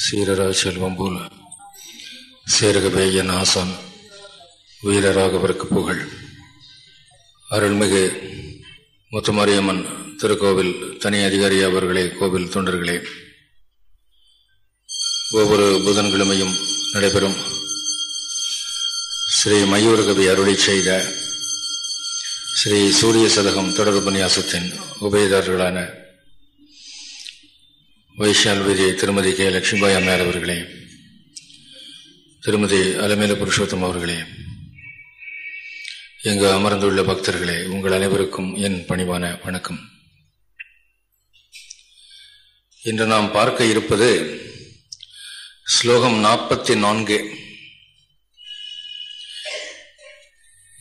சீரரா செல்வம் போல. சேரகவே என் ஆசான் வீரராகவருக்கு புகழ். அருள்மிகு முத்துமாரியம்மன் திருக்கோவில் தனி அதிகாரி அவர்களே கோவில் தொண்டர்களே. ஒவ்வொரு புதன்கிழமையும் நடைபெறும் ஸ்ரீ மயூரகவி அருளை செய்த ஸ்ரீ சூரிய சதகம் தொடர் உபன்யாசத்தின் உபயதாரர்களான வைஷால் விஜய் திருமதி கே. லட்சுமிபாய் அம்மையார் அவர்களே திருமதி அலமேல புருஷோத்தம் அவர்களே எங்கு அமர்ந்துள்ள பக்தர்களே உங்கள் அனைவருக்கும் என் பணிவான வணக்கம். இன்று நாம் பார்க்க இருப்பது ஸ்லோகம் நாற்பத்தி நான்கு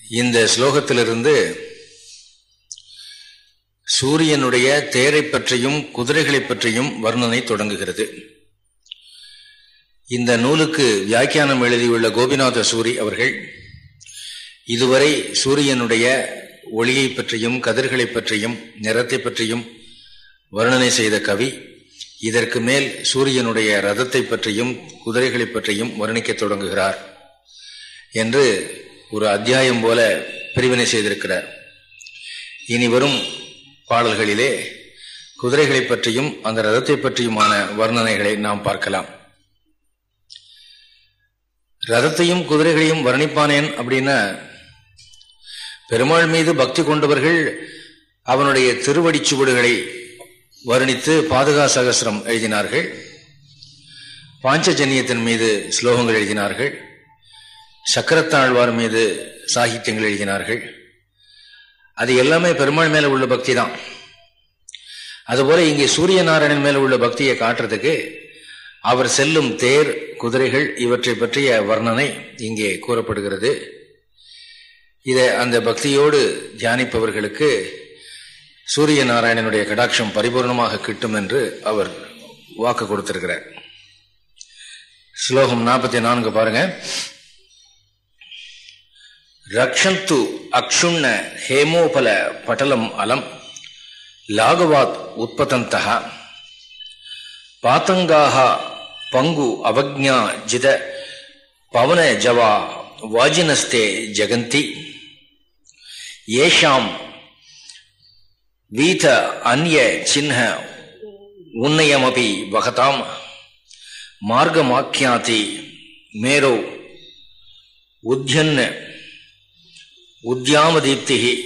இந்த ஸ்லோகத்திலிருந்து சூரியனுடைய தேரை பற்றியும் குதிரைகளை பற்றியும் வர்ணனை தொடங்குகிறது. இந்த நூலுக்கு வியாக்கியானம் எழுதியுள்ள கோபிநாத சூரி அவர்கள் இதுவரை சூரியனுடைய ஒளியை பற்றியும் கதிர்களை பற்றியும் நிறத்தை பற்றியும் வர்ணனை செய்த கவி இதற்கு மேல் சூரியனுடைய ரதத்தை பற்றியும் குதிரைகளை பற்றியும் வர்ணிக்க தொடங்குகிறார் என்று ஒரு அத்தியாயம் போல பிரிவினை செய்திருக்கிறார். இனி வரும் பாடல்களிலே குதிரைகளை பற்றியும் அந்த ரதத்தை பற்றியுமான வர்ணனைகளை நாம் பார்க்கலாம். ரதத்தையும் குதிரைகளையும் வர்ணிப்பானேன் அப்படின்னா பெருமாள் மீது பக்தி கொண்டவர்கள் அவனுடைய திருவடி சுவடுகளை வர்ணித்து பாதுகா சகசிரம் எழுதினார்கள். பாஞ்சஜன்யத்தின் மீது ஸ்லோகங்கள் எழுதினார்கள். சக்கரத்தாழ்வார் மீது சாகித்யங்கள் எழுதினார்கள். அது எல்லாமே பெருமாள் மேல உள்ள பக்தி தான். அதுபோல இங்கே சூரிய நாராயணன் மேல உள்ள பக்தியை காட்டுறதுக்கு அவர் செல்லும் தேர் குதிரைகள் இவற்றை பற்றிய வர்ணனை இங்கே கூறப்படுகிறது. இதை அந்த பக்தியோடு தியானிப்பவர்களுக்கு சூரிய நாராயணனுடைய கடாட்சம் பரிபூர்ணமாக கிட்டும் என்று அவர் வாக்கு கொடுத்திருக்கிறார். ஸ்லோகம் நாற்பத்தி நான்கு பாருங்க. ரக்ஷந்து அக்ஷுண்ண ஹேமோபல பட்டலம் அலம் லாகவாத் உற்பத்தந்தः பாத்தங்காக பங்கு அவக்ஞா ஜித பவன ஜவா வாஜினஸ்தே ஜகந்தி. ஏஷாம் வீத அந்ய சின்ன உன்னயமபி வகதாம். மார்க்கமாக்கியாதி மேரோ உத்யன் உத்யாமதீப்தி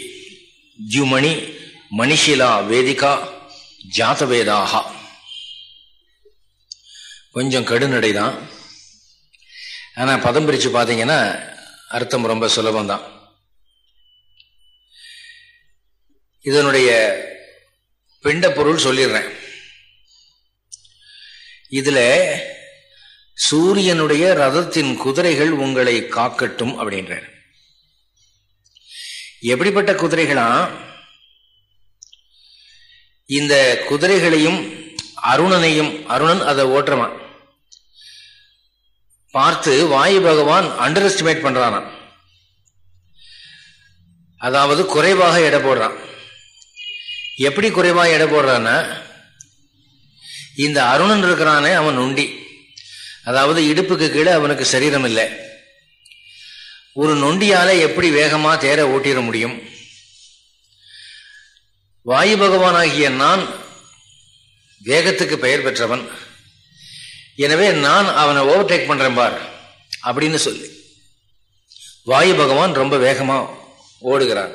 ஜுமணி மணிஷிலா வேதிகா ஜாதவேதாக கொஞ்சம் கடுநடை தான் ஆனால் பதம் பிரித்து பார்த்தீங்கன்னா அர்த்தம் ரொம்ப சுலபந்தான் இதனுடைய பிண்ட பொருள் சொல்லிடுறேன். இதில் சூரியனுடைய ரதத்தின் குதிரைகள் உங்களை காக்கட்டும் அப்படின்றேன் எப்படிப்பட்ட குதிரைகளா? இந்த குதிரைகளையும் அருணனையும் அருணன் அதை ஓட்டுறவான் பார்த்து வாயு பகவான் அண்டர் எஸ்டிமேட் பண்றான்? அதாவது குறைவாக எடை போடுறான். எப்படி குறைவாக எடை போடுறான்னா இந்த அருணன் இருக்கிறானே அவன் உண்டி அதாவது இடுப்புக்கு கீழே அவனுக்கு சரீரம் இல்லை. ஒரு நொண்டியால எப்படி வேகமா தேர ஓட்டிட முடியும்? வாயு பகவானாகிய நான் வேகத்துக்கு பெயர் பெற்றவன். எனவே நான் அவனை ஓவர்டேக் பண்றேன் பார் அப்படின்னு சொல்லி. வாயு பகவான் ரொம்ப வேகமா ஓடுகிறான்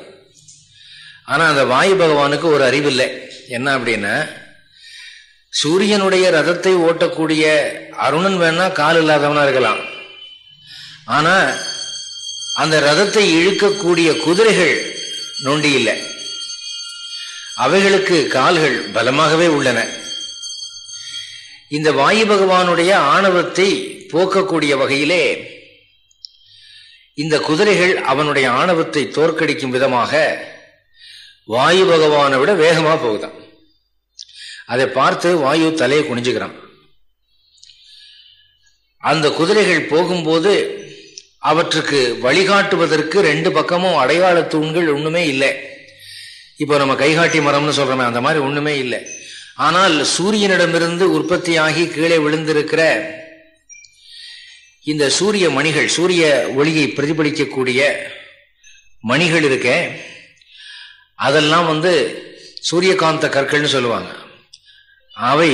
ஆனா அந்த வாயு பகவானுக்கு ஒரு அறிவில்லை. என்ன அப்படின்னா சூரியனுடைய ரதத்தை ஓட்டக்கூடிய அருணன் வேணா கால் இல்லாதவனா இருக்கலாம். ஆனா அந்த ரதத்தை இழுக்கக்கூடிய குதிரைகள் நொண்டி இல்லை அவைகளுக்கு கால்கள் பலமாகவே உள்ளன. இந்த வாயு பகவானுடைய ஆணவத்தை போக்கக்கூடிய வகையிலே இந்த குதிரைகள் அவனுடைய ஆணவத்தை தோற்கடிக்கும் விதமாக வாயு பகவானை விட வேகமா போகுதான் அதை பார்த்து வாயு தலையை குனிஞ்சுக்கிறான். அந்த குதிரைகள் போகும்போது அவற்றுக்கு வழிகாட்டுவதற்கு ரெண்டு பக்கமும் அடையாள தூண்கள் ஒண்ணுமே இல்லை. இப்போ நம்ம கைகாட்டி மரம்னு சொல்றோமே அந்த மாதிரி ஒண்ணுமே இல்லை. ஆனால் சூரியனிடமிருந்து உற்பத்தியாகி கீழே விழுந்திருக்கிற இந்த சூரிய மணிகள் சூரிய ஒளியை பிரதிபலிக்கக்கூடிய மணிகள் இருக்க அதெல்லாம் வந்து சூரியகாந்த கற்கள்னு சொல்லுவாங்க. அவை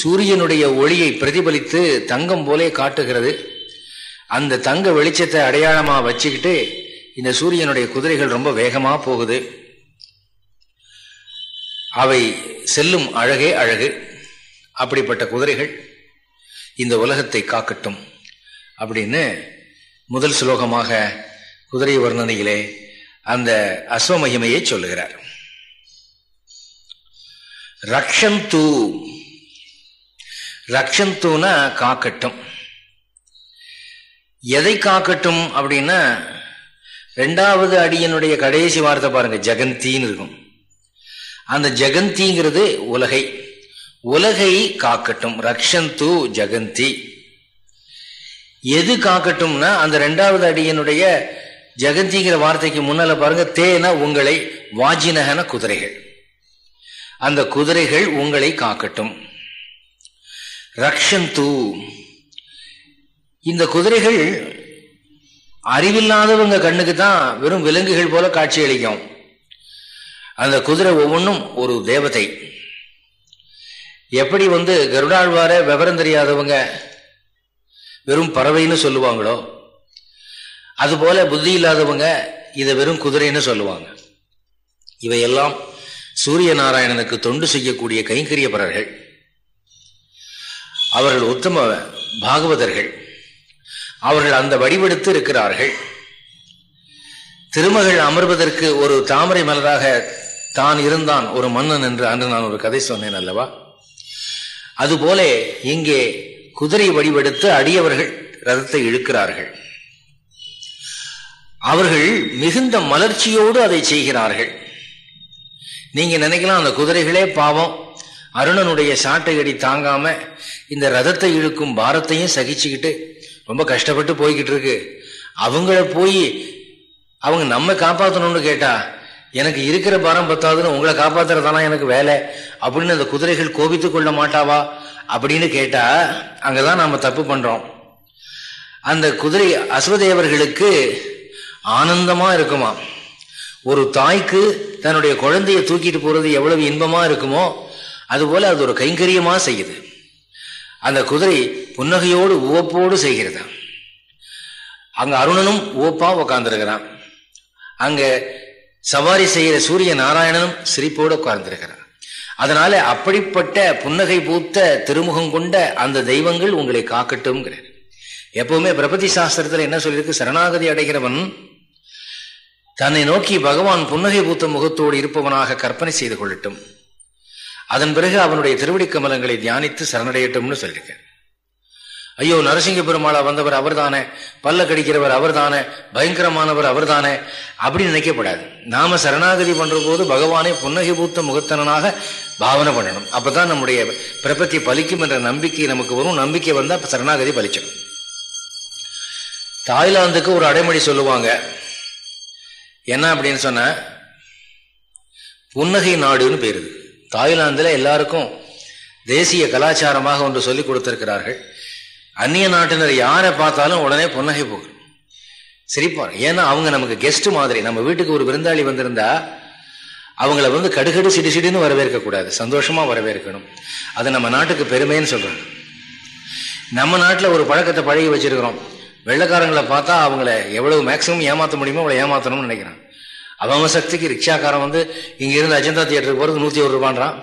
சூரியனுடைய ஒளியை பிரதிபலித்து தங்கம் போலே காட்டுகிறது. அந்த தங்க வெளிச்சத்தை அடையாளமா வச்சுக்கிட்டு இந்த சூரியனுடைய குதிரைகள் ரொம்ப வேகமா போகுது. அவை செல்லும் அழகே அழகு. அப்படிப்பட்ட குதிரைகள் இந்த உலகத்தை காக்கட்டும் அப்படின்னு முதல் சுலோகமாக குதிரை வர்ணனையிலே அந்த அஸ்வமகிமையை சொல்லுகிறார். ரக்ஷந்தூ. ரக்ஷந்துனா காக்கட்டும். எதை காக்கட்டும் அப்படின்னா ரெண்டாவது அடியனுடைய கடைசி வார்த்தை பாருங்க ஜெகந்தின்னு இருக்கும். அந்த ஜெகந்திங்கிறது உலகை. உலகை காக்கட்டும். ரக்ஷந்து ஜெகந்தி. எது காக்கட்டும்னா அந்த ரெண்டாவது அடியனுடைய ஜெகந்திங்கிற வார்த்தைக்கு முன்னால பாருங்க தேன உங்களை வாஜினகன குதிரைகள். அந்த குதிரைகள் உங்களை காக்கட்டும். ரக்ஷந்து. இந்த குதிரைகள் அறிவில்லாதவங்க கண்ணுக்கு தான் வெறும் விலங்குகள் போல காட்சி அளிக்கும். அந்த குதிரை ஒவ்வொன்றும் ஒரு தேவதை. எப்படி வந்து கருடாழ்வார விவரம் தெரியாதவங்க வெறும் பறவைன்னு சொல்லுவாங்களோ அதுபோல புத்தி இல்லாதவங்க இதை வெறும் குதிரைன்னு சொல்லுவாங்க. இவையெல்லாம் சூரிய நாராயணனுக்கு தொண்டு செய்யக்கூடிய கைங்கரியப்பரர்கள் அவர்கள் உத்தம பாகவதர்கள். அவர்கள் அந்த வடிவெடுத்து இருக்கிறார்கள். திருமகள் அமர்வதற்கு ஒரு தாமரை மலராக தான் இருந்தான் ஒரு மன்னன் என்று அன்று நான் ஒரு கதை சொன்னேன் அல்லவா? அதுபோல இங்கே குதிரை வடிவெடுத்து அடியவர்கள் ரதத்தை இழுக்கிறார்கள். அவர்கள் மிகுந்த மலர்ச்சியோடு அதை செய்கிறார்கள். நீங்க நினைக்கலாம் அந்த குதிரைகளே பாவம். அருணனுடைய சாட்டை அடி தாங்காம இந்த ரதத்தை இழுக்கும் பாரத்தையும் சகிச்சுக்கிட்டு ரொம்ப கஷ்டப்பட்டு போய்கிட்டு இருக்கு அவங்கள போய் அவங்க நம்ம காப்பாற்றணும்னு கேட்டா எனக்கு இருக்கிற பாரம் பத்தாதுன்னு உங்களை காப்பாத்துறதானா எனக்கு வேலை? அப்படின்னு அந்த குதிரைகள் கோபித்து கொள்ள மாட்டாவா? அப்படின்னு கேட்டா அங்கதான் நாம தப்பு பண்றோம். அந்த குதிரை அஸ்வதேவர்களுக்கு ஆனந்தமா இருக்குமா? ஒரு தாய்க்கு தன்னுடைய குழந்தைய தூக்கிட்டு போறது எவ்வளவு இன்பமா இருக்குமோ அதுபோல அது ஒரு கைங்கரியமா செய்யுது. அந்த குதிரை புன்னகையோடு உவப்போடு செய்கிறது அங்க அருணனும் உவப்பா உக்காந்துருக்கிறான். அங்க சவாரி செய்கிற சூரிய நாராயணனும் சிரிப்போடு உட்கார்ந்திருக்கிறான் அதனால அப்படிப்பட்ட புன்னகை பூத்த திருமுகம் கொண்ட அந்த தெய்வங்கள் உங்களை காக்கட்டும்ங்கிறார். எப்பவுமே பிரபதி சாஸ்திரத்துல என்ன சொல்லியிருக்கு? சரணாகதி அடைகிறவன் தன்னை நோக்கி பகவான் புன்னகை பூத்த முகத்தோடு இருப்பவனாக கற்பனை செய்து கொள்ளட்டும். அதன் பிறகு அவனுடைய திருவடி கமலங்களை தியானித்து சரணடையட்டும்னு சொல்லியிருக்க ஐயோ நரசிங்க பெருமாளா வந்தவர் அவர் தானே பல்ல கடிக்கிறவர் அவர் தானே பயங்கரமானவர் அவர் தானே அப்படின்னு நினைக்கப்படாது. நாம சரணாகதி பண்ற போது பகவானை புன்னகை பூத்த முகத்தனாக பாவனை பண்ணணும். அப்பதான் நம்முடைய பிரபத்தி பலிக்கும் என்ற நம்பிக்கை நமக்கு வரும். நம்பிக்கை வந்தா சரணாகதி பலிச்சிடும். தாய்லாந்துக்கு ஒரு அடைமொழி சொல்லுவாங்க. என்ன அப்படின்னு சொன்ன புன்னகை நாடுன்னு பேருது தாய்லாந்தில் எல்லாருக்கும் தேசிய கலாச்சாரமாக ஒன்று சொல்லிக் கொடுத்திருக்கிறார்கள். அந்நிய நாட்டினர் யாரை பார்த்தாலும் உடனே புன்னகை போகும். சிரிப்பார். ஏன்னா அவங்க நமக்கு கெஸ்ட் மாதிரி. நம்ம வீட்டுக்கு ஒரு விருந்தாளி வந்திருந்தா அவங்கள வந்து கடுகடு சிடி சிடின்னு வரவேற்க கூடாது சந்தோஷமா வரவேற்கணும். அது நம்ம நாட்டுக்கு பெருமைன்னு சொல்றோம் நம்ம நாட்டில் ஒரு பழக்கத்தை பழகி வச்சிருக்கிறோம். வெள்ளக்காரங்களை பார்த்தா அவங்கள எவ்வளவு மேக்சிமம் ஏமாற்ற முடியுமோ அவ்வளோ ஏமாத்தணும்னு நினைக்கிறான் அவன் சக்திக்கு ரிக்ஷாக்காரன் வந்து இங்க இருந்து அஜந்தா தியேட்டருக்கு போறது நூத்தி ஒரு ரூபான்றான்.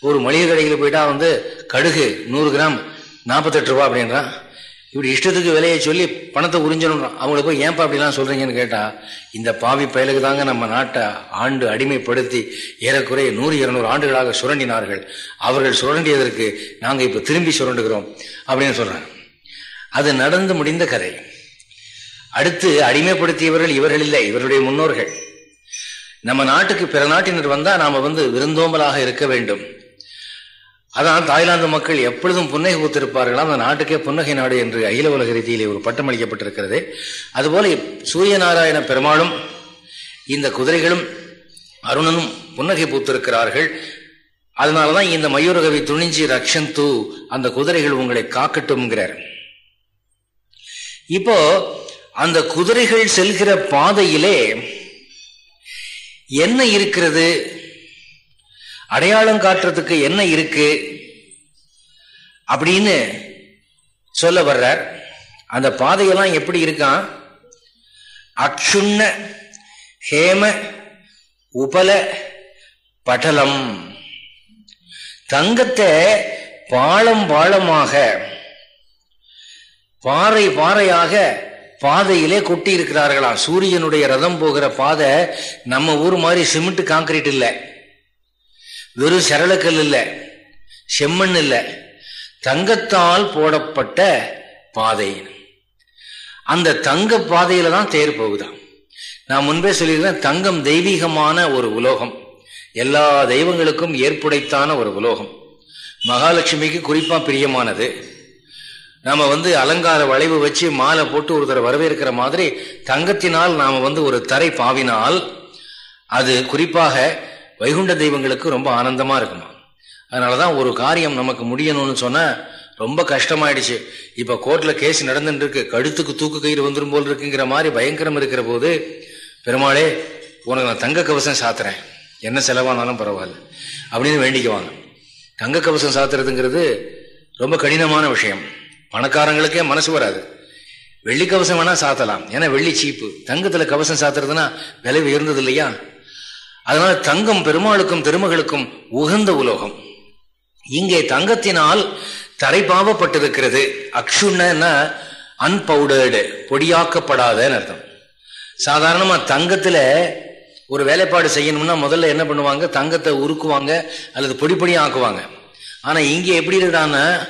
ஒரு மளிகை கடையில் போயிட்டா வந்து கடுகு நூறு கிராம் நாற்பத்தெட்டு ரூபா அப்படின்றான். இப்படி இஷ்டத்துக்கு விலையை சொல்லி பணத்தை உறிஞ்சணும் அவங்கள போய் ஏன்பா அப்படிலாம் சொல்றீங்கன்னு கேட்டா இந்த பாவி பயலுக்கு தாங்க நம்ம நாட்டை ஆண்டு அடிமைப்படுத்தி ஏறக்குறைய நூறு இருநூறு ஆண்டுகளாக சுரண்டினார்கள். அவர்கள் சுரண்டியதற்கு நாங்க இப்ப திரும்பி சுரண்டுகிறோம் அப்படின்னு சொல்றாங்க. அது நடந்து முடிந்த கதை. அடுத்து அடிமைப்படுத்தியவர்கள் இவர்கள் இல்லை இவருடைய முன்னோர்கள். நம்ம நாட்டுக்கு பிற நாட்டினர் வந்தா நாம வந்து விருந்தோம்பலாக இருக்க வேண்டும். அதான் தாய்லாந்து மக்கள் எப்பொழுதும் புன்னகை பூத்திருப்பார்கள்? அந்த நாட்டுக்கே புன்னகை நாடு என்று அகில உலக ரீதியிலே ஒரு பட்டம் அளிக்கப்பட்டிருக்கிறது. அதுபோல சூரிய நாராயண பெருமாளும் இந்த குதிரைகளும் அருணனும் புன்னகை பூத்திருக்கிறார்கள். அதனாலதான் இந்த மயூரகவி துணிஞ்சி தூ அந்த குதிரைகள் உங்களை காக்கட்டும்ங்கிறார். இப்போ அந்த குதிரைகள் செல்கிற பாதையிலே என்ன இருக்கிறது? அடையாளம் காட்டுறதுக்கு என்ன இருக்கு? அப்படின்னு சொல்ல வர்றார். அந்த பாதையெல்லாம் எப்படி இருக்கான் அக்ஷுண்ண ஹேம உபல படலம் தங்கத்தை பாலம் பாலமாக பாறை பாறையாக பாதையிலே கொட்டி இருக்கிறார்களாம் சூரியனுடைய ரதம் போகிற பாதை நம்ம ஊர் மாதிரி சிமெண்ட் காங்கிரீட் இல்லை. வெறும் சரளக்கல் இல்லை. செம்மண் இல்லை. தங்கத்தால் போடப்பட்ட பாதை. அந்த தங்க பாதையில தான் தேர் போகுதான் நான் முன்பே சொல்லியிருக்கேன் தங்கம் தெய்வீகமான ஒரு உலோகம். எல்லா தெய்வங்களுக்கும் ஏற்புடைத்தான ஒரு உலோகம். மகாலட்சுமிக்கு குறிப்பா பிரியமானது. நாம வந்து அலங்கார வளைவு வச்சு மாலை போட்டு ஒருத்தர் வரவேற்கிற மாதிரி தங்கத்தினால் நாம வந்து ஒரு தரை பாவினால் அது குறிப்பாக வைகுண்ட தெய்வங்களுக்கு ரொம்ப ஆனந்தமா இருக்குமா? அதனாலதான் ஒரு காரியம் நமக்கு முடியணும்னு சொன்னா ரொம்ப கஷ்டமாயிடுச்சு. இப்ப கோர்ட்ல கேஸ் நடந்துட்டு இருக்கு கழுத்துக்கு தூக்கு கயிறு வந்துடும் போல் இருக்குங்கிற மாதிரி பயங்கரம் இருக்கிற போது பெருமாளே உனக்கு நான் தங்க கவசம் சாத்துறேன். என்ன செலவானாலும் பரவாயில்ல. அப்படின்னு வேண்டிக்குவாங்க. தங்க கவசம் சாத்துறதுங்கிறது ரொம்ப கடினமான விஷயம். பணக்காரங்களுக்கே மனசு வராது. வெள்ளி கவசம் வேணா சாத்தலாம். ஏன்னா வெள்ளி சீப்பு. தங்கத்துல கவசம் சாத்துறதுன்னா விலை உயர்ந்தது இல்லையா அதனால தங்கம் பெருமாளுக்கும் திருமகளுக்கும் உகந்த உலோகம். இங்கே தங்கத்தினால் தரைப்பாவப்பட்டிருக்கிறது அக்ஷுன்னா அன்பவுடர்டு பொடியாக்கப்படாதன்னு அர்த்தம். சாதாரணமா தங்கத்துல ஒரு வேலைப்பாடு செய்யணும்னா முதல்ல என்ன பண்ணுவாங்க? தங்கத்தை உருக்குவாங்க அல்லது பொடி பொடியும் ஆக்குவாங்க. ஆனா இங்க எப்படி இருக்கான்னா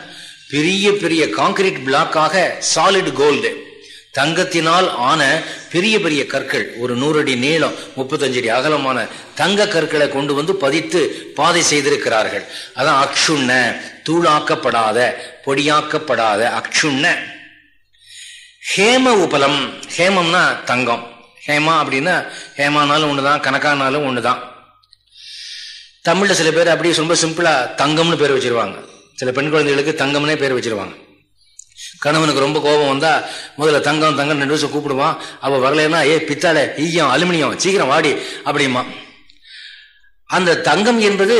பெரிய பெரிய காங்கிரீட் பிளாக்காக சாலிட் கோல்டு தங்கத்தினால் ஆன பெரிய பெரிய கற்கள் ஒரு நூறு அடி நீளம் முப்பத்தஞ்சு அடி அகலமான தங்க கற்களை கொண்டு வந்து பதித்து பாதை செய்திருக்கிறார்கள். அதான் அக்ஷுண்ண தூளாக்கப்படாத பொடியாக்கப்படாத அக்ஷுண்ண. ஹேம உபலம் ஹேமம்னா தங்கம். ஹேமா அப்படின்னா ஹேமானாலும் ஒண்ணுதான் கணக்கானாலும் ஒண்ணுதான். தமிழ்ல சில பேர் அப்படியே ரொம்ப சிம்பிளா தங்கம்னு பேர் வச்சிருவாங்க. சில பெண் குழந்தைகளுக்கு தங்கம்னே பேர் வச்சிருவாங்க. கணவனுக்கு ரொம்ப கோபம் வந்தா முதல்ல தங்கம் தங்கம் ரெண்டு வருஷம் கூப்பிடுவான். அவ வரலன்னா ஏ பித்தால ஈயம் அலுமினியம் சீக்கிரம் வாடி அப்படிமா அந்த தங்கம் என்பது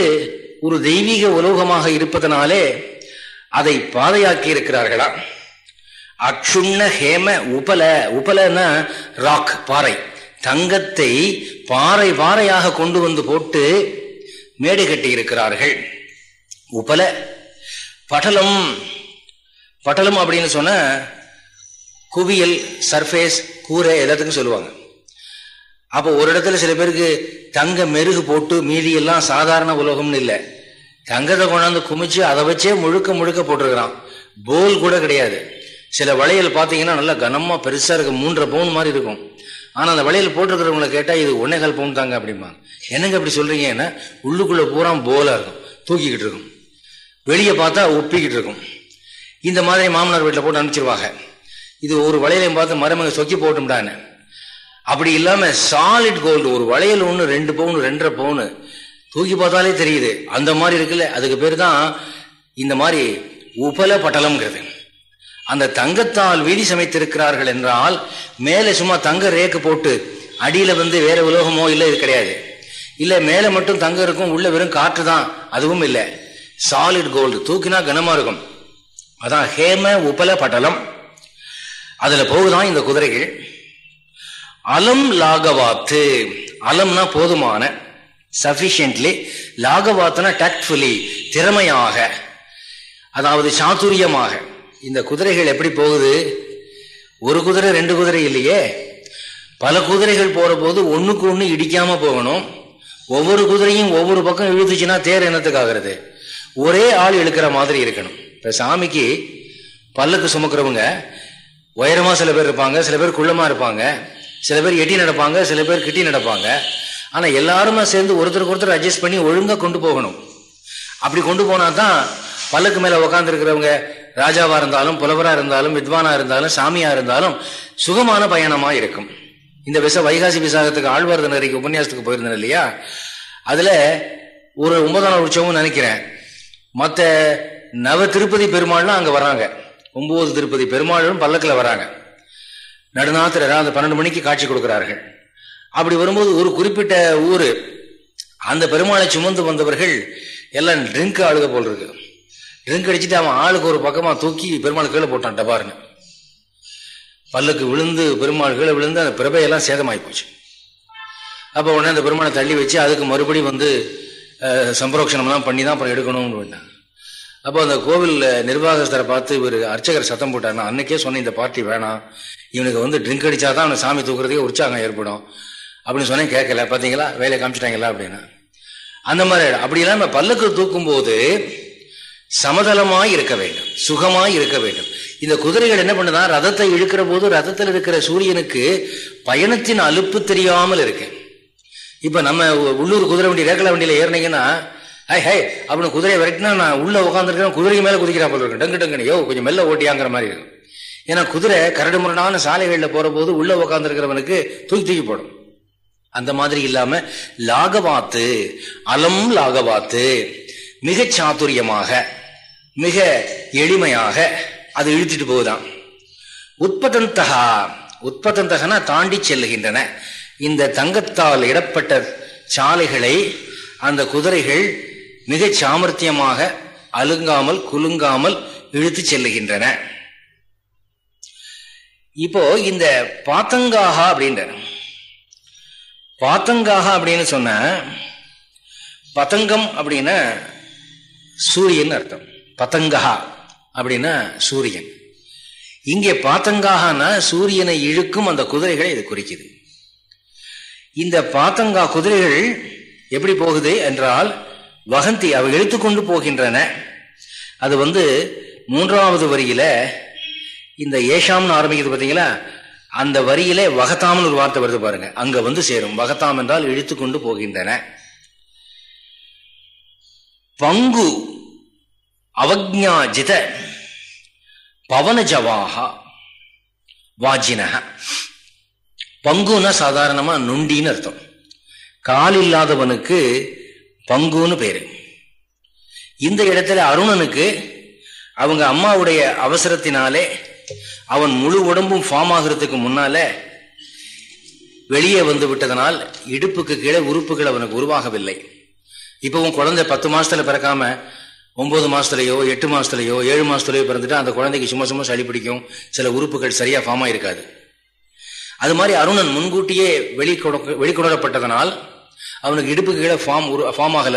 ஒரு தெய்வீக உலோகமாக இருப்பதனாலே அதை பாதையாக்கி இருக்கிறார்களா? அக்ஷுண்ண ஹேம உபல உபலன்னா ராக் பாறை. தங்கத்தை பாறை பாறையாக கொண்டு வந்து போட்டு மேடை கட்டி இருக்கிறார்கள். உபல படலம். படலம் அப்படின்னு சொன்ன குவியல் சர்ஃபேஸ் கூரை எல்லாத்துக்கும் சொல்லுவாங்க. அப்போ ஒரு இடத்துல சில பேருக்கு தங்க மெருகு போட்டு மீதி எல்லாம் சாதாரண உலோகம்னு இல்லை. தங்கத்தை கொண்டாந்து குமிச்சு அதை வச்சே முழுக்க முழுக்க போட்டிருக்கிறான். போல் கூட கிடையாது. சில வளையல் பார்த்தீங்கன்னா நல்லா கனமாக பெருசாக இருக்கும் மூன்றரை பவுன் மாதிரி இருக்கும். ஆனால் அந்த வளையல் போட்டிருக்கிறவங்களை கேட்டால் இது ஒன்னே கால் பவுன் தாங்க அப்படிமா என்னங்க அப்படி சொல்கிறீங்கன்னா உள்ளுக்குள்ளே பூரா போலாக இருக்கும். தூக்கிக்கிட்டு இருக்கும். வெளியே பார்த்தா ஒப்பிக்கிட்டு இருக்கும் இந்த மாதிரி மாமனார் வீட்டில் போட்டு அனுப்பிச்சிருவாங்க. இது ஒரு வளையலையும் பார்த்து மருமக சொக்கி போட்டும்டான்னு. அப்படி இல்லாமல் சாலிட் கோல்டு ஒரு வளையல் ஒன்று ரெண்டு பவுன் ரெண்டரை பவுனு. தூக்கி பார்த்தாலே தெரியுது. அந்த மாதிரி இருக்குல்ல. அதுக்கு பேர் தான் இந்த மாதிரி உபல பட்டலம்ங்கிறது. அந்த தங்கத்தால் வீதி சமைத்திருக்கிறார்கள் என்றால் மேலே சும்மா தங்க ரேக்கு போட்டு அடியில் வந்து வேற உலோகமோ இல்லை இது கிடையாது. இல்லை மேலே மட்டும் தங்கம் இருக்கும் உள்ள வெறும் காற்று தான். அதுவும் இல்லை. சாலிட் கோல்டு தூக்கினா கனமா இருக்கும். அதான் ஹேம உபல பட்டலம். அதுல போகுதான் இந்த குதிரைகள். அலம் லாகவாத்து. அலம்னா போதுமான. சபிஷியன்ட்லி லாகவாத்துனா டக்ட்ஃபுல்லி திறமையாக. அதாவது சாத்துரியமாக இந்த குதிரைகள் எப்படி போகுது? ஒரு குதிரை ரெண்டு குதிரை இல்லையே? பல குதிரைகள் போற போது ஒண்ணுக்கு ஒண்ணு இடிக்காம போகணும். ஒவ்வொரு குதிரையும் ஒவ்வொரு பக்கம் இழுத்துச்சுன்னா தேர் என்னத்துக்காகிறது ஒரே ஆள் இழுக்கிற மாதிரி இருக்கணும். இப்போ சாமிக்கு பல்லக்கு சுமக்கிறவங்க உயரமாக சில பேர் இருப்பாங்க சில பேர் குள்ளமாக இருப்பாங்க சில பேர் எட்டி நடப்பாங்க சில பேர் கிட்டி நடப்பாங்க. ஆனால் எல்லாருமே சேர்ந்து ஒருத்தருக்கு ஒருத்தர் அட்ஜஸ்ட் பண்ணி ஒழுங்காக கொண்டு போகணும். அப்படி கொண்டு போனால் தான் பல்லக்கு மேலே உக்காந்துருக்கிறவங்க ராஜாவாக இருந்தாலும் புலவராக இருந்தாலும் வித்வானா இருந்தாலும் சாமியாக இருந்தாலும் சுகமான பயணமாக இருக்கும். இந்த விச வைகாசி விசாகத்துக்கு ஆழ்வார்தனரைக்கு உபன்யாசத்துக்கு போயிருந்தேன் இல்லையா? அதில் ஒரு ஒன்பதாம் உற்சவம் நினைக்கிறேன். மற்ற நவ திருப்பதி பெருமாள்லாம் அங்கே வராங்க ஒன்பது திருப்பதி பெருமாளும் பல்லக்கில் வராங்க நடுநாத்திர அந்த பன்னெண்டு மணிக்கு காட்சி கொடுக்கிறார்கள். அப்படி வரும்போது ஒரு குறிப்பிட்ட ஊர் அந்த பெருமாளை சுமந்து வந்தவர்கள் எல்லாம் ட்ரிங்க் ஆளுக போல் இருக்கு. ட்ரிங்க் அடிச்சுட்டு அவன் ஆளுக்கு ஒரு பக்கமாக தூக்கி பெருமாள் கீழே போட்டான் டபாருன்னு பல்லுக்கு விழுந்து பெருமாள் கீழே விழுந்து அந்த பிரபையெல்லாம் சேதமாகி போச்சு. அப்போ உடனே அந்த பெருமாளை தள்ளி வச்சு அதுக்கு மறுபடி வந்து சம்பரோக்ஷணம்லாம் பண்ணி தான் அப்புறம் எடுக்கணும்னு வேண்டாம் அப்போ அந்த கோவில் நிர்வாகஸ்தரை பார்த்து இவர் அர்ச்சகர் சத்தம் போட்டார்னா அன்னைக்கே சொன்ன இந்த பார்ட்டி வேணாம். இவனுக்கு வந்து ட்ரிங்க் அடித்தா தான் அவனை சாமி தூக்குறதுக்கே உற்சாகம் ஏற்படும். அப்படின்னு சொன்னேன் கேட்கல. பார்த்தீங்களா வேலையை காமிச்சிட்டாங்களா அப்படின்னா. அந்த மாதிரி அப்படி நம்ம பல்லுக்கு தூக்கும் போது சமதளமாய் இருக்க வேண்டும். சுகமாய் இருக்க வேண்டும். இந்த குதிரைகள் என்ன பண்ணுதான் ரதத்தை இழுக்கிற போது ரதத்தில் இருக்கிற சூரியனுக்கு பயணத்தின் அலுப்பு தெரியாமல் இருக்கு இப்ப நம்ம உள்ளூர் குதிரை வண்டி ரேக்கல வண்டியில ஏறினீங்கன்னா ஹை ஹை அப்படின்னு குதிரையை விரட்டினா நான் உள்ள உட்காந்துருக்கேன் குதிரைக்கு மேல குதிக்கிறா போல இருக்கும் டங்கு டங்குன்னு யோ கொஞ்சம் மெல்ல ஓட்டியாங்கிற மாதிரி இருக்கும். ஏன்னா குதிரை கரடு முரடான சாலைகளில் போற போது உள்ள உட்காந்துருக்கிறவனுக்கு தூக்கி தூக்கி போடும். அந்த மாதிரி இல்லாம லாகவாத்து அலம் லாகவாத்து மிக சாத்துரியமாக மிக எளிமையாக அது இழுத்துட்டு போகுதான். உற்பத்தந்தகா உற்பத்தந்தகனா தாண்டி செல்லுகின்றன. இந்த தங்கத்தால் இடப்பட்ட சாலைகளை அந்த குதிரைகள் மிக சாமர்த்தியமாக அலுங்காமல் குலுங்காமல் இழுத்து செல்லுகின்றன. இப்போ இந்த பாத்தங்காக அப்படின்ற பாத்தங்காக அப்படின்னு சொன்ன பதங்கம் அப்படின்னா சூரியன் அர்த்தம். பதங்கா அப்படின்னா சூரியன். இங்கே பாத்தங்காகனா சூரியனை இழுக்கும் அந்த குதிரைகளை இது குறிக்குது. இந்த பாத்தங்கா குதிரைகள் எப்படி போகுது என்றால் வகந்தி அவை இழுத்துக்கொண்டு போகின்றன. அது வந்து மூன்றாவது வரியில இந்த ஏஷாம்னு ஆரம்பிக்கிறது பார்த்தீங்களா அந்த வரியில வகத்தாம்னு ஒரு வார்த்தை வருது பாருங்க. அங்க வந்து சேரும். வகத்தாம் என்றால் இழுத்து கொண்டு போகின்றன. பங்கு அவஜாஜித பவனஜவாகா வாஜினக பங்குன்னா சாதாரணமா நொண்டின்னு அர்த்தம். கால் இல்லாதவனுக்கு பங்குன்னு பேரு. இந்த இடத்துல அருணனுக்கு அவங்க அம்மாவுடைய அவசரத்தினாலே அவன் முழு உடம்பும் ஃபார்ம் ஆகிறதுக்கு முன்னால வெளியே வந்து விட்டதனால் இடுப்புக்கு கீழே உறுப்புகள் அவனுக்கு உருவாகவில்லை. இப்பவும் குழந்தை பத்து மாசத்துல பிறக்காம ஒன்பது மாசத்துலயோ எட்டு மாசத்துலயோ ஏழு மாசத்துலயோ பிறந்துட்டு அந்த குழந்தைக்கு சும்மா சும்மா சளி பிடிக்கும். சில உறுப்புகள் சரியா ஃபார்ம் ஆயிருக்காது. அது மாதிரி அருணன் முன்கூட்டியே வெளிக்கொட வெளிக்கொணரப்பட்டதனால் அவனுக்கு இடுப்புக்கு கீழே ஃபார்ம் உரு ஃபார்ம் ஆகல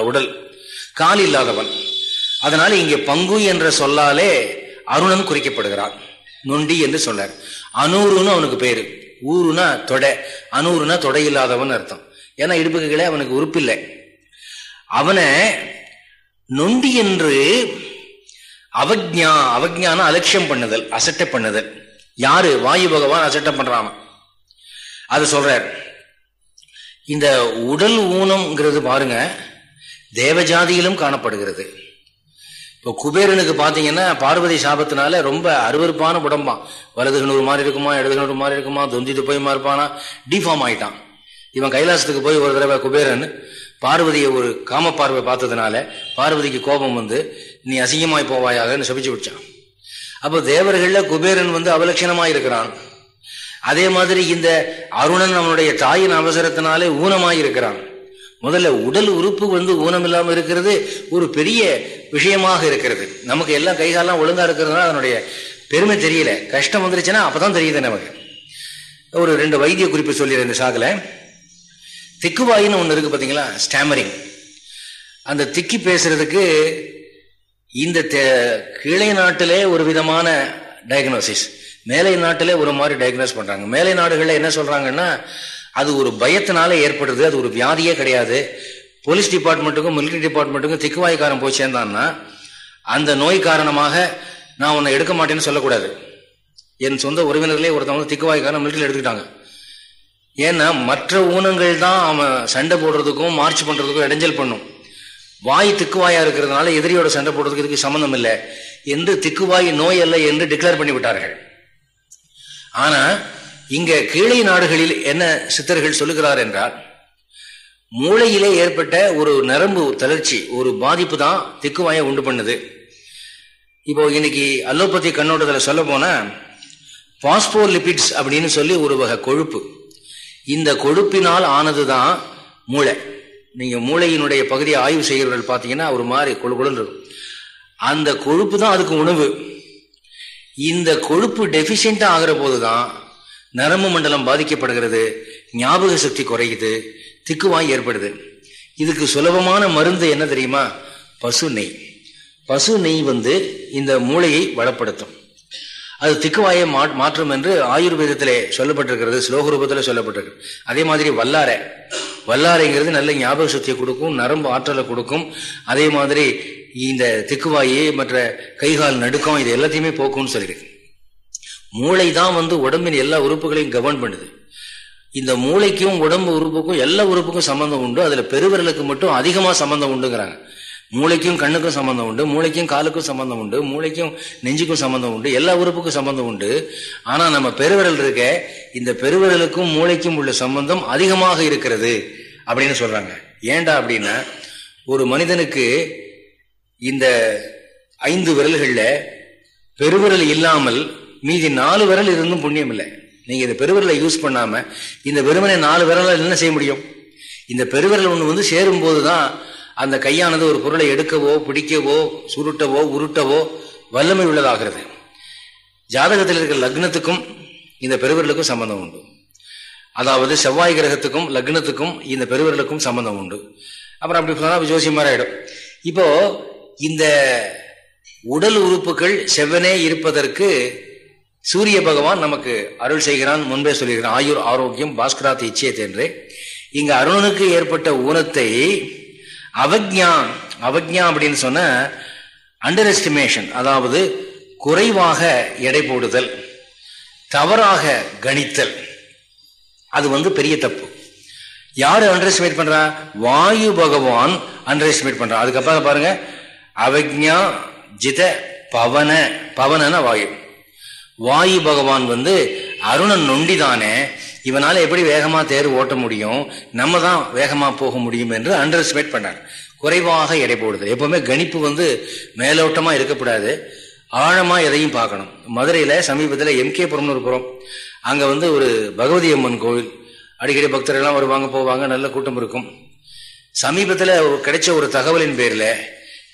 உடல். கால் இல்லாதவன். அதனால இங்கே பங்கு என்ற சொல்லாலே அருணன் குறிக்கப்படுகிறான். நொண்டி என்று சொன்னார். அனூருன்னு அவனுக்கு பேரு. ஊருனா தொடை. அனூருனா தொடை இல்லாதவன் அர்த்தம். ஏன்னா இடுப்புக்கு கீழே அவனுக்கு உறுப்பில்லை. அவனை நொண்டி என்று அவஜ்ஞா அவஜ்ஞான அலட்சியம் பண்ணுதல் அசட்டை பண்ணுதல். யாரு? வாயு பகவான் அசட்டம் பண்றான். அது சொல்றார். இந்த உடல் ஊனம்ங்கிறது பாருங்க தேவஜாதியிலும் காணப்படுகிறது. இப்போ குபேரனுக்கு பார்த்தீங்கன்னா பார்வதி சாபத்தினால ரொம்ப அருவறுப்பான உடம்பான் வலது கிணறு மாதிரி இருக்குமா இடது கிணறு மாதிரி இருக்குமா தொந்திட்டு போய் இருப்பானா? டிஃபார்ம் ஆயிட்டான். இவன் கைலாசத்துக்கு போய் ஒரு தடவை குபேரன் பார்வதியை ஒரு காம பார்வை பார்த்ததுனால பார்வதிக்கு கோபம் வந்து நீ அசிங்கமாய் போவாயாகன்னு சபிச்சு விட்டான் அப்போ தேவர்களில் குபேரன் வந்து அவலட்சணமாய் இருக்கிறான். அதே மாதிரி இந்த அருணன் அவனுடைய தாயின் அவசரத்தினாலே ஊனமாக இருக்கிறான். முதல்ல உடல் உறுப்பு வந்து ஊனம் இல்லாமல் இருக்கிறது ஒரு பெரிய விஷயமாக இருக்கிறது. நமக்கு எல்லாம் கைகாலாம் ஒழுங்கா இருக்கிறதுனால அதனுடைய பெருமை தெரியல. கஷ்டம் வந்துருச்சுன்னா அப்பதான் தெரியுது நமக்கு. ஒரு ரெண்டு வைத்திய குறிப்பு சொல்லிடுற இந்த சாகல திக்குவாயின்னு ஒன்று இருக்கு பார்த்தீங்களா ஸ்டாமரிங். அந்த திக்கி பேசுறதுக்கு இந்த கீழே நாட்டிலே ஒரு விதமான டயக்னோசிஸ் மேலை நாட்டிலே ஒரு மாதிரி டயக்னோஸ் பண்றாங்க. மேலை நாடுகளில் என்ன சொல்றாங்கன்னா அது ஒரு பயத்தினால ஏற்படுது அது ஒரு வியாதியே கிடையாது. போலீஸ் டிபார்ட்மெண்ட்டுக்கும் மிலிட்டரி டிபார்ட்மெண்ட்டுக்கும் திக்குவாய்க்காரன் போய் சேர்ந்தான்னா அந்த நோய் காரணமாக நான் உன்னை எடுக்க மாட்டேன்னு சொல்லக்கூடாது. என் சொந்த உறவினர்களே ஒருத்தவங்க திக்குவாய்க்காரன் மிலிட்டரி எடுத்துக்கிட்டாங்க. ஏன்னா மற்ற ஊனங்கள் தான் அவன் சண்டை போடுறதுக்கும் மார்ச் பண்றதுக்கும் இடைஞ்சல் பண்ணும். வாய் திக்குவாயா இருக்கிறதுனால எதிரியோட சண்டை போடுறதுக்கு இதுக்கு சம்மந்தம் இல்லை. என்று திக்குவாய் நோய் அல்ல என்று டிக்ளேர் பண்ணி விட்டார்கள். ஆனா இங்க கீழே நாடுகளில் என்ன சித்தர்கள் சொல்லுகிறார் என்றால் மூளையிலே ஏற்பட்ட ஒரு நரம்பு தளர்ச்சி ஒரு பாதிப்பு தான் திக்குவாயை உண்டு பண்ணுது. இப்போ இன்னைக்கு அலோபதி கண்ணோட்டத்தில் சொல்ல போனா பாஸ்போலிபிட்ஸ் அப்படின்னு சொல்லி ஒரு வகை கொழுப்பு. இந்த கொழுப்பினால் ஆனது தான் மூளை. நீங்க மூளையினுடைய பகுதியை ஆய்வு செய்கிறவர்கள் பார்த்தீங்கன்னா ஒரு மாதிரி கொழு கொழுன்னு இருக்கும். அந்த கொழுப்பு தான் அதுக்கு உணவு. இந்த கொழுப்பு டெபிஷியண்டா ஆகிற போதுதான் நரம்பு மண்டலம் பாதிக்கப்படுகிறது ஞாபக சக்தி குறையுது திக்குவாய் ஏற்படுது. இதுக்கு சுலபமான மருந்து என்ன தெரியுமா? பசு நெய். பசு நெய் வந்து இந்த மூளையை வளப்படுத்தும். அது திக்குவாயை மாற்றும் என்று ஆயுர்வேதத்திலே சொல்லப்பட்டிருக்கிறது ஸ்லோக ரூபத்தில் சொல்லப்பட்டிருக்கு. அதே மாதிரி வல்லாரை. வல்லாரைங்கிறது நல்ல ஞாபக சக்தியை கொடுக்கும் நரம்பு ஆற்றலை கொடுக்கும். அதே மாதிரி இந்த திக்குவாயி மற்ற கைகால் நடுக்கம் இது எல்லாத்தையுமே போக்கும்னு சொல்லியிருக்கு மூளை தான் வந்து உடம்பின் எல்லா உறுப்புகளையும் கவர்ன் பண்ணுது. இந்த மூளைக்கும் உடம்பு உறுப்புக்கும் எல்லா உறுப்புக்கும் சம்பந்தம் உண்டு. அதுல பெருவிரலுக்கு மட்டும் அதிகமா சம்பந்தம் உண்டுங்கிறாங்க. மூளைக்கும் கண்ணுக்கும் சம்பந்தம் உண்டு மூளைக்கும் காலுக்கும் சம்பந்தம் உண்டு மூளைக்கும் நெஞ்சுக்கும் சம்பந்தம் உண்டு எல்லா உறுப்புக்கும் சம்பந்தம் உண்டு. ஆனா நம்ம பெருவிரல் இருக்க இந்த பெருவிரலுக்கும் மூளைக்கும் உள்ள சம்பந்தம் அதிகமாக இருக்கிறது அப்படின்னு சொல்றாங்க. ஏண்டா அப்படின்னா ஒரு மனிதனுக்கு இந்த ஐந்து விரல்கள்ல பெருவிரல் இல்லாமல் மீதி நாலு விரல் இருந்தும் புண்ணியம் இல்லை. நீங்க இந்த பெருவிரலை யூஸ் பண்ணாம இந்த வெறுமனை நாலு விரலால் என்ன செய்ய முடியும்? இந்த பெருவிரல் ஒண்ணு வந்து சேரும் போதுதான் அந்த கையானது ஒரு பொருளை எடுக்கவோ பிடிக்கவோ சுருட்டவோ உருட்டவோ வல்லமை உள்ளதாகிறது. ஜாதகத்தில் இருக்கிற லக்னத்துக்கும் இந்த பெருவிரலுக்கும் சம்பந்தம் உண்டு. அதாவது செவ்வாய் கிரகத்துக்கும் லக்னத்துக்கும் இந்த பெருவிரலுக்கும் சம்பந்தம் உண்டு. அப்புறம் அப்படி சொன்னா ஜோசியம் ஆகிடும் இப்போ இந்த உடல் உறுப்புகள் செவ்வனே இருப்பதற்கு சூரிய பகவான் நமக்கு அருள் செய்கிறான் முன்பே சொல்லியிருக்கிறான். ஆயுர் ஆரோக்கியம் பாஸ்கராத் இச்சையத் என்று அருணனுக்கு ஏற்பட்ட ஊனத்தை அவக்ஞா அவக்ஞா அப்படின்னு சொன்ன அண்டர் எஸ்டிமேஷன் அதாவது குறைவாக எடை போடுதல் தவறாக கணித்தல். அது வந்து பெரிய தப்பு. யாரு அண்டர் எஸ்டிமேட் பண்றா? வாயு பகவான் அண்டர் எஸ்டிமேட் பண்றா அதுக்கப்புறம் பாருங்க அவக்ஞா ஜித பவன பவனன வாயு. வாயு பகவான் வந்து அருணன் நொண்டிதானே இவனால எப்படி வேகமா தேர் ஓட்ட முடியும்? நம்ம தான் வேகமா போக முடியும் என்று அண்டர் எஸ்டிமேட் பண்ணார். குறைவாக எடை போடுது எப்பவுமே கணிப்பு வந்து மேலோட்டமா இருக்கக்கூடாது. ஆழமா எதையும் பார்க்கணும். மதுரையில சமீபத்தில் எம்கே கே புறம்னு புறம். அங்க வந்து ஒரு பகவதி அம்மன் கோவில். அடிக்கடி பக்தர்கள்லாம் வருவாங்க போவாங்க நல்ல கூட்டம் இருக்கும். சமீபத்தில் கிடைச்ச ஒரு தகவலின் பேரில்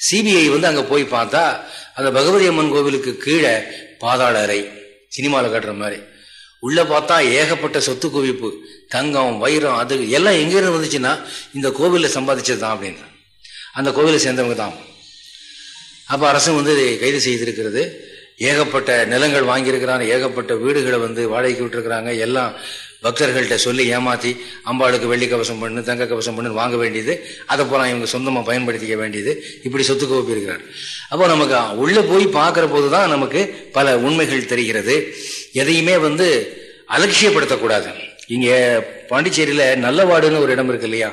சிபிஐ வந்து அங்கே போய் பார்த்தா அந்த பகவதி அம்மன் கோவிலுக்கு கீழே பாதாள அறை சினிமாவில் காட்டுற மாதிரி. உள்ள பார்த்தா ஏகப்பட்ட சொத்து குவிப்பு தங்கம் வைரம் அது எல்லாம் எங்கிருந்து வந்துச்சுன்னா இந்த கோவிலில் சம்பாதிச்சது தான் அப்படின்னு அந்த கோவிலை சேர்ந்தவங்க தான். அப்போ அரசு வந்து கைது செய்திருக்கிறது. ஏகப்பட்ட நிலங்கள் வாங்கியிருக்கிறாங்க ஏகப்பட்ட வீடுகளை வந்து வாடகைக்கு விட்டுருக்குறாங்க எல்லாம் பக்தர்கள்ட்ட சொல்லி ஏமாத்தி அம்பாளுக்கு வெள்ளி கவசம் பண்ணு தங்க கவசம் பண்ணுன்னு வாங்க வேண்டியது. அதை போல இவங்க சொந்தமாக பயன்படுத்திக்க வேண்டியது. இப்படி சொத்து கோப்பி இருக்கிறார். அப்போ நமக்கு உள்ள போய் பார்க்கிற போது தான் நமக்கு பல உண்மைகள் தெரிகிறது. எதையுமே வந்து அலட்சியப்படுத்தக்கூடாது. இங்க பாண்டிச்சேரியில நல்லவாடுன்னு ஒரு இடம் இருக்கு இல்லையா?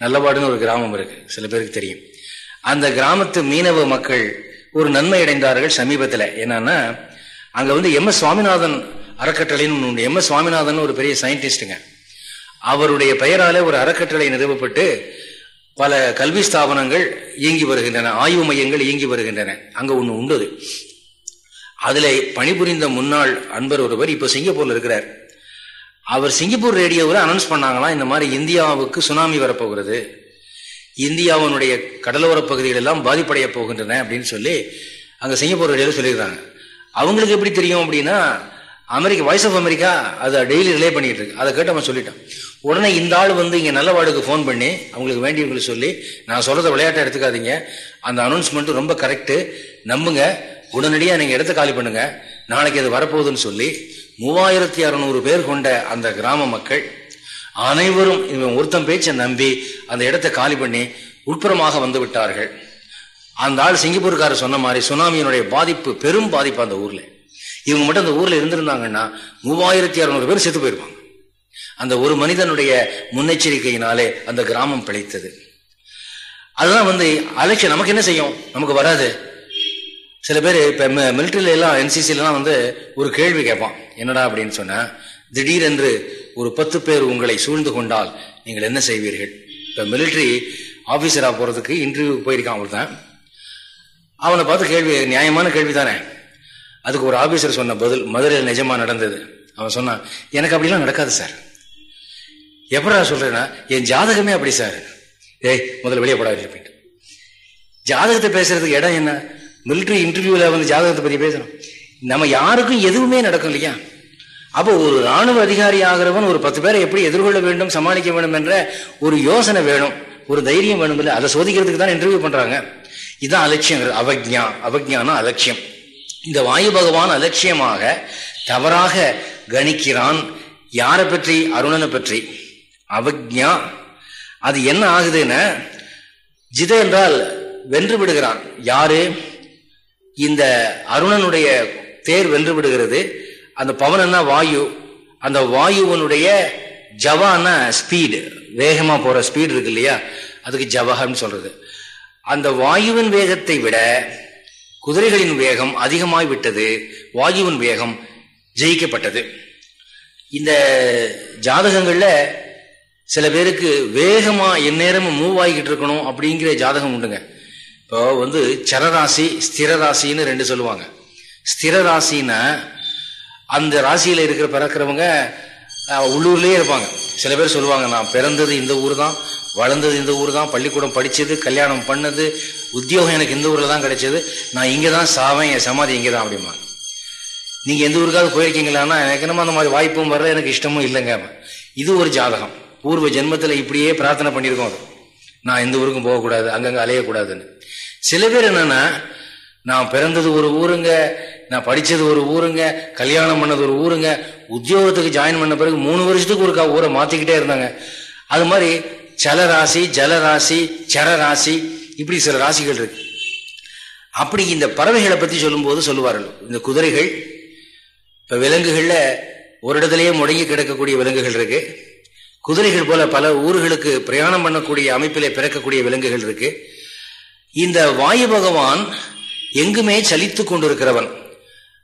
நல்லவாடுன்னு ஒரு கிராமம் இருக்கு. சில பேருக்கு தெரியும். அந்த கிராமத்து மீனவ மக்கள் ஒரு நன்மை அடைந்தார்கள் சமீபத்தில். என்னன்னா அங்க வந்து எம் எஸ் சுவாமிநாதன் அறக்கட்டளைன்னு எம். எஸ். சுவாமிநாதன் ஒரு பெரிய சயின்டிஸ்டுங்க அவருடைய பெயரால ஒரு அறக்கட்டளை நிறுவப்பட்டு பல கல்வி ஸ்தாபனங்கள் இயங்கி வருகின்றன. ஆய்வு மையங்கள் இயங்கி வருகின்றன. அங்க ஒன்று உண்டு அதுல பணிபுரிந்த முன்னாள் அன்பர் ஒருவர் இப்போ சிங்கப்பூர்ல இருக்கிறார். அவர் சிங்கப்பூர் ரேடியோவில் அனௌன்ஸ் பண்ணாங்களாம் இந்த மாதிரி இந்தியாவுக்கு சுனாமி வரப்போகிறது இந்தியாவினுடைய கடலோர பகுதிகள் எல்லாம் பாதிப்படைய போகின்றன அப்படின்னு சொல்லி அங்கே சிங்கப்பூர் ரேடியோவில் சொல்லியிருக்காங்க. அவங்களுக்கு எப்படி தெரியும் அப்படின்னா அமெரிக்கா வாய்ஸ் ஆஃப் அமெரிக்கா அதை டெய்லி ரிலே பண்ணிட்டு இருக்கு. அதை கேட்டு அவன் சொல்லிட்டான். உடனே இந்த ஆள் வந்து இங்க நல்லவாடுக்கு ஃபோன் பண்ணி அவங்களுக்கு வேண்டியவங்களுக்கு சொல்லி நான் சொல்றத விளையாட்டை எடுத்துக்காதீங்க. அந்த அனௌன்ஸ்மெண்ட் ரொம்ப கரெக்டு நம்புங்க. உடனடியாக நீங்கள் இடத்த காலி பண்ணுங்க. நாளைக்கு அது வரப்போகுதுன்னு சொல்லி மூவாயிரத்தி அறுநூறு பேர் கொண்ட அந்த கிராம மக்கள் அனைவரும் இவன் ஒருத்தன் பேச்சை நம்பி அந்த இடத்தை காலி பண்ணி உட்புறமாக வந்து விட்டார்கள். அந்த ஆள் சிங்கப்பூர்காரர் சொன்ன மாதிரி சுனாமியினுடைய பாதிப்பு பெரும் பாதிப்பு அந்த ஊரில். இவங்க மட்டும் அந்த ஊர்ல இருந்திருந்தாங்கன்னா மூவாயிரத்தி அறுநூறு பேர் செத்து போயிருப்பாங்க. அந்த ஒரு மனிதனுடைய முன்னெச்சரிக்கையினாலே அந்த கிராமம் பிழைத்தது. அதுதான் வந்து அலட்சியம். நமக்கு என்ன செய்யும்? நமக்கு வராது. சில பேர் இப்போ மிலிட்டரியில எல்லாம் என்சிசிலாம் வந்து ஒரு கேள்வி கேட்பான். என்னடா அப்படின்னு சொன்ன திடீரென்று ஒரு பத்து பேர் உங்களை சூழ்ந்து கொண்டால் நீங்கள் என்ன செய்வீர்கள்? இப்போ மிலிட்ரி ஆஃபீஸராக போகிறதுக்கு இன்டர்வியூ போயிருக்கான் ஒருத்தன் அவனை பார்த்து கேள்வி நியாயமான கேள்வி தானே அதுக்கு ஒரு ஆபீசர் சொன்ன பதில் மதுரையில் நிஜமா நடந்தது. அவன் சொன்னான் எனக்கு அப்படிலாம் நடக்காது சார் எப்படா சொல்றேன்னா என் ஜாதகமே அப்படி சார் ஏய் முதல்ல வெளியே போடாது அப்படின்ட்டு ஜாதகத்தை பேசுறதுக்கு இடம் என்ன? மிலிட்ரி இன்டர்வியூல வந்து ஜாதகத்தை பத்தி பேசணும். நம்ம யாருக்கும் எதுவுமே நடக்கும் இல்லையா? அப்போ ஒரு ராணுவ அதிகாரி ஆகிறவன் ஒரு பத்து பேரை எப்படி எதிர்கொள்ள வேண்டும் சமாளிக்க வேண்டும் என்ற ஒரு யோசனை வேணும் ஒரு தைரியம் வேணும் இல்லை அதை சோதிக்கிறதுக்கு தான் இன்டர்வியூ பண்றாங்க. இதுதான் அலட்சியம் அவக்ஞா அவக்ஞானம் அலட்சியம். இந்த வாயு பகவான் அலட்சியமாக தவறாக கணிக்கிறான். யாரை பற்றி? அருணனை பற்றி. அவக்ஞா. அது என்ன ஆகுதுன்னு ஜித என்றால் வென்று விடுகிறான். யாரு? இந்த அருணனுடைய தேர் வென்று விடுகிறது. அந்த பவனன்னா வாயு. அந்த வாயுவனுடைய ஜவான ஸ்பீடு. வேகமா போற ஸ்பீடு இருக்கு இல்லையா? அதுக்கு ஜவஹன்னு சொல்றது. அந்த வாயுவின் வேகத்தை விட குதிரைகளின் வேகம் அதிகமாய் விட்டது வாயுவின் வேகம் ஜெயிக்கப்பட்டது. இந்த ஜாதகங்கள்ல சில பேருக்கு வேகமா எந்நேரமும் மூவ் ஆகிக்கிட்டு இருக்கணும் அப்படிங்கிற ஜாதகம் உண்டுங்க. இப்போ வந்து சரராசி ஸ்திர ராசின்னு ரெண்டு சொல்லுவாங்க. ஸ்திர ராசின்னா அந்த ராசியில இருக்கிற பிறக்கிறவங்க உள்ளூர்லேயே இருப்பாங்க. சில பேர் சொல்லுவாங்க நான் பிறந்தது இந்த ஊர் தான் வளர்ந்தது இந்த ஊர் தான் பள்ளிக்கூடம் படிச்சது கல்யாணம் பண்ணது உத்தியோகம் எனக்கு இந்த ஊரில் தான் கிடைச்சது. நான் இங்கே தான் சாவேன் என் சமாதி இங்கே தான் அப்படிமா நீங்கள் எந்த ஊருக்காவது போயிருக்கீங்களான்னா எனக்கு என்னமோ அந்த மாதிரி வாய்ப்பும் வரல எனக்கு இஷ்டமும் இல்லைங்க. இது ஒரு ஜாதகம். பூர்வ ஜென்மத்தில் இப்படியே பிரார்த்தனை பண்ணியிருக்கோம் அது. நான் எந்த ஊருக்கும் போகக்கூடாது அங்கங்கே அலையக்கூடாதுன்னு. சில பேர் என்னன்னா நான் பிறந்தது ஒரு ஊருங்க நான் படித்தது ஒரு ஊருங்க கல்யாணம் பண்ணது ஒரு ஊருங்க உத்தியோகத்துக்கு ஜாயின் பண்ண பிறகு மூணு வருஷத்துக்கு ஒருக்கா ஊரை மாற்றிக்கிட்டே இருந்தாங்க. அது மாதிரி சலராசி ஜலராசி சரராசி இப்படி சில ராசிகள் இருக்கு. அப்படி இந்த பறவைகளை பற்றி சொல்லும்போது சொல்லுவார்கள் இந்த குதிரைகள் இப்போ விலங்குகளில் ஒரு இடத்துலயே முடங்கி கிடக்கக்கூடிய விலங்குகள் இருக்கு. குதிரைகள் போல பல ஊர்களுக்கு பிரயாணம் பண்ணக்கூடிய அமைப்பிலே பிறக்கக்கூடிய விலங்குகள் இருக்கு. இந்த வாயு பகவான் எங்குமே சலித்து கொண்டிருக்கிறவன்.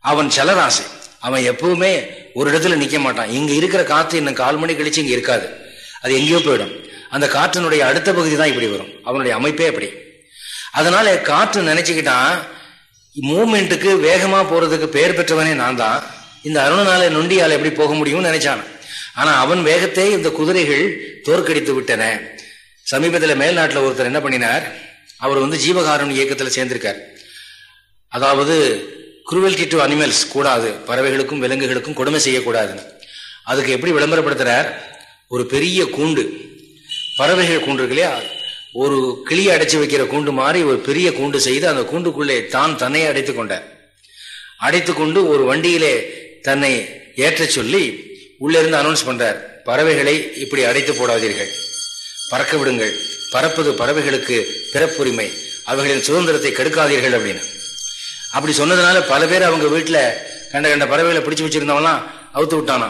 அவன் சலராசி. அவன் எப்பவுமே ஒரு இடத்துல நிற்க மாட்டான். இங்க இருக்கிற காற்று இன்னும் கால் மணி கழிச்சு இங்க இருக்காது. அது எங்கேயோ போயிடும். அந்த காற்றினுடைய அடுத்த பகுதி தான் இப்படி வரும். அவனுடைய அமைப்பே அப்படி. அதனால காற்று நினைச்சுக்கிட்டான் மூமெண்ட்டுக்கு வேகமா போறதுக்கு பெயர் பெற்றவனே நான் தான் இந்த அருணனால நொண்டியால் எப்படி போக முடியும்னு நினைச்சான். ஆனா அவன் வேகத்தை இந்த குதிரைகள் தோற்கடித்து விட்டன. சமீபத்தில் மேல்நாட்டில் ஒருத்தர் என்ன பண்ணினார்? அவர் வந்து ஜீவகாரன் இயக்கத்தில் சேர்ந்திருக்கார். அதாவது குருவல்டி டு அனிமல்ஸ் கூடாது. பறவைகளுக்கும் விலங்குகளுக்கும் கொடுமை செய்யக்கூடாதுன்னு. அதுக்கு எப்படி விளம்பரப்படுத்துறார்? ஒரு பெரிய கூண்டு. பறவைகள் கூண்டு இருக்கு இல்லையா ஒரு கிளியை அடைச்சி வைக்கிற கூண்டு மாதிரி ஒரு பெரிய கூண்டு செய்து அந்த கூண்டுக்குள்ளே தான் தன்னையே அடைத்து கொண்டார். அடைத்து கொண்டு ஒரு வண்டியிலே தன்னை ஏற்ற சொல்லி உள்ளே இருந்து அனௌன்ஸ் பண்றார் பறவைகளை இப்படி அடைத்து போடாதீர்கள். பறக்க விடுங்கள். பறப்பது பறவைகளுக்கு பிறப்புரிமை. அவைகளின் சுதந்திரத்தை கெடுக்காதீர்கள் அப்படின்னு. அப்படி சொன்னதுனால பல பேர் அவங்க வீட்டில் கண்ட கண்ட பறவைகளை பிடிச்சு வச்சிருந்தவங்களாம் அவுத்து விட்டானா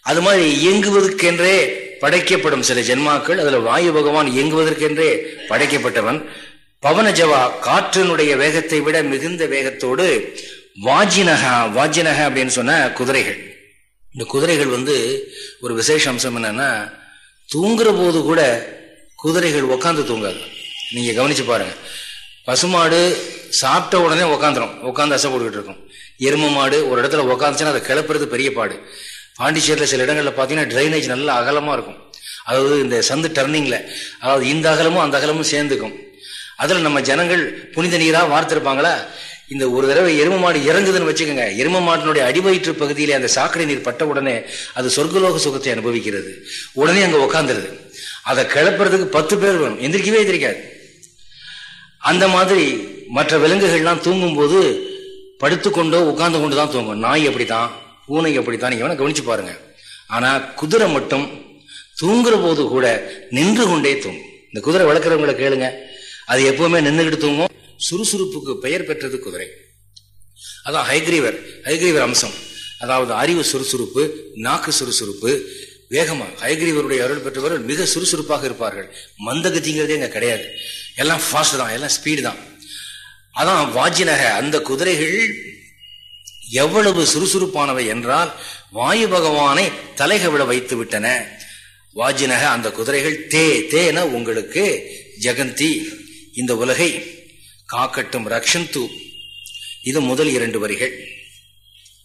அது மாதிரி இயங்குவதற்கென்றே படைக்கப்படும் சில ஜென்மாக்கள் அதுல வாயு பகவான் இயங்குவதற்கென்றே படைக்கப்பட்டவன். பவன ஜவா காற்றினுடைய வேகத்தை விட மிகுந்த வேகத்தோடு வாஜினகா வாஜினக அப்படின்னு சொன்ன குதிரைகள். இந்த குதிரைகள் வந்து ஒரு விசேஷ அம்சம் என்னன்னா தூங்குற போது கூட குதிரைகள் உக்காந்து தூங்காது. நீங்க கவனிச்சு பாருங்க. பசுமாடு சாப்பிட்ட உடனே உக்காந்துரும். உட்காந்து அசை போட்டுக்கிட்டு இருக்கும். எரும மாடு ஒரு இடத்துல உக்காந்துச்சுன்னா அதை கிளப்புறது பெரிய பாடு. பாண்டிச்சேரியில் சில இடங்களில் பார்த்தீங்கன்னா ட்ரைனேஜ் நல்லா அகலமாக இருக்கும். அதாவது இந்த சந்து டர்னிங்கில் அதாவது இந்த அகலமும் அந்த அகலமும் சேர்ந்துக்கும். அதில் நம்ம ஜனங்கள் புனித நீராக வார்த்திருப்பாங்களா? இந்த ஒரு தடவை எரும மாடு இறங்குதுன்னு வச்சுக்கோங்க. எரும மாட்டினுடைய அடிவயிற்று பகுதியிலே அந்த சாக்கடை நீர் பட்ட உடனே அது சொர்க்கலோக சுகத்தை அனுபவிக்கிறது. உடனே அங்கே உக்காந்துருது. அதை கிளப்புறதுக்கு பத்து பேர் வேணும். எந்திரிக்கவே எந்திரிக்காது. அந்த மாதிரி மற்ற விலங்குகள்லாம் தூங்கும்போது படுத்துக்கொண்டோ உட்கார்ந்து கொண்டு தான் தூங்கும். நாய் அப்படித்தான். பூனை அப்படித்தான். நீங்க வேணா கவனிச்சு பாருங்க. ஆனா குதிரை மட்டும் தூங்குற போது கூட நின்று கொண்டே தூங்கும். இந்த குதிரை வளர்க்குறவங்களை கேளுங்க. அது எப்பவுமே நின்றுகிட்டு தூங்கும். சுறுசுறுப்புக்கு பெயர் பெற்றது குதிரை. அதான் ஹைகிரீவர் ஹைகிரீவர் அம்சம். அதாவது அறிவு சுறுசுறுப்பு நாக்கு சுறுசுறுப்பு வேகமா ஹைகிரீவருடைய அருள் பெற்றவர்கள் மிக சுறுசுறுப்பாக இருப்பார்கள். மந்தகத்திங்கிறதே இங்கே கிடையாது. எல்லாம் ஃபாஸ்ட் தான் எல்லாம் ஸ்பீடு தான். அதான் வாஜினக அந்த குதிரைகள் எவ்வளவு சுறுசுறுப்பானவை என்றால் வாயு பகவானை தலைகவிட வைத்து விட்டன. வாஜினக அந்த குதிரைகள் தே தேன உங்களுக்கு ஜெகந்தி இந்த உலகை காக்கட்டும் ரக்ஷன் தூ இது முதல் இரண்டு வரிகள்.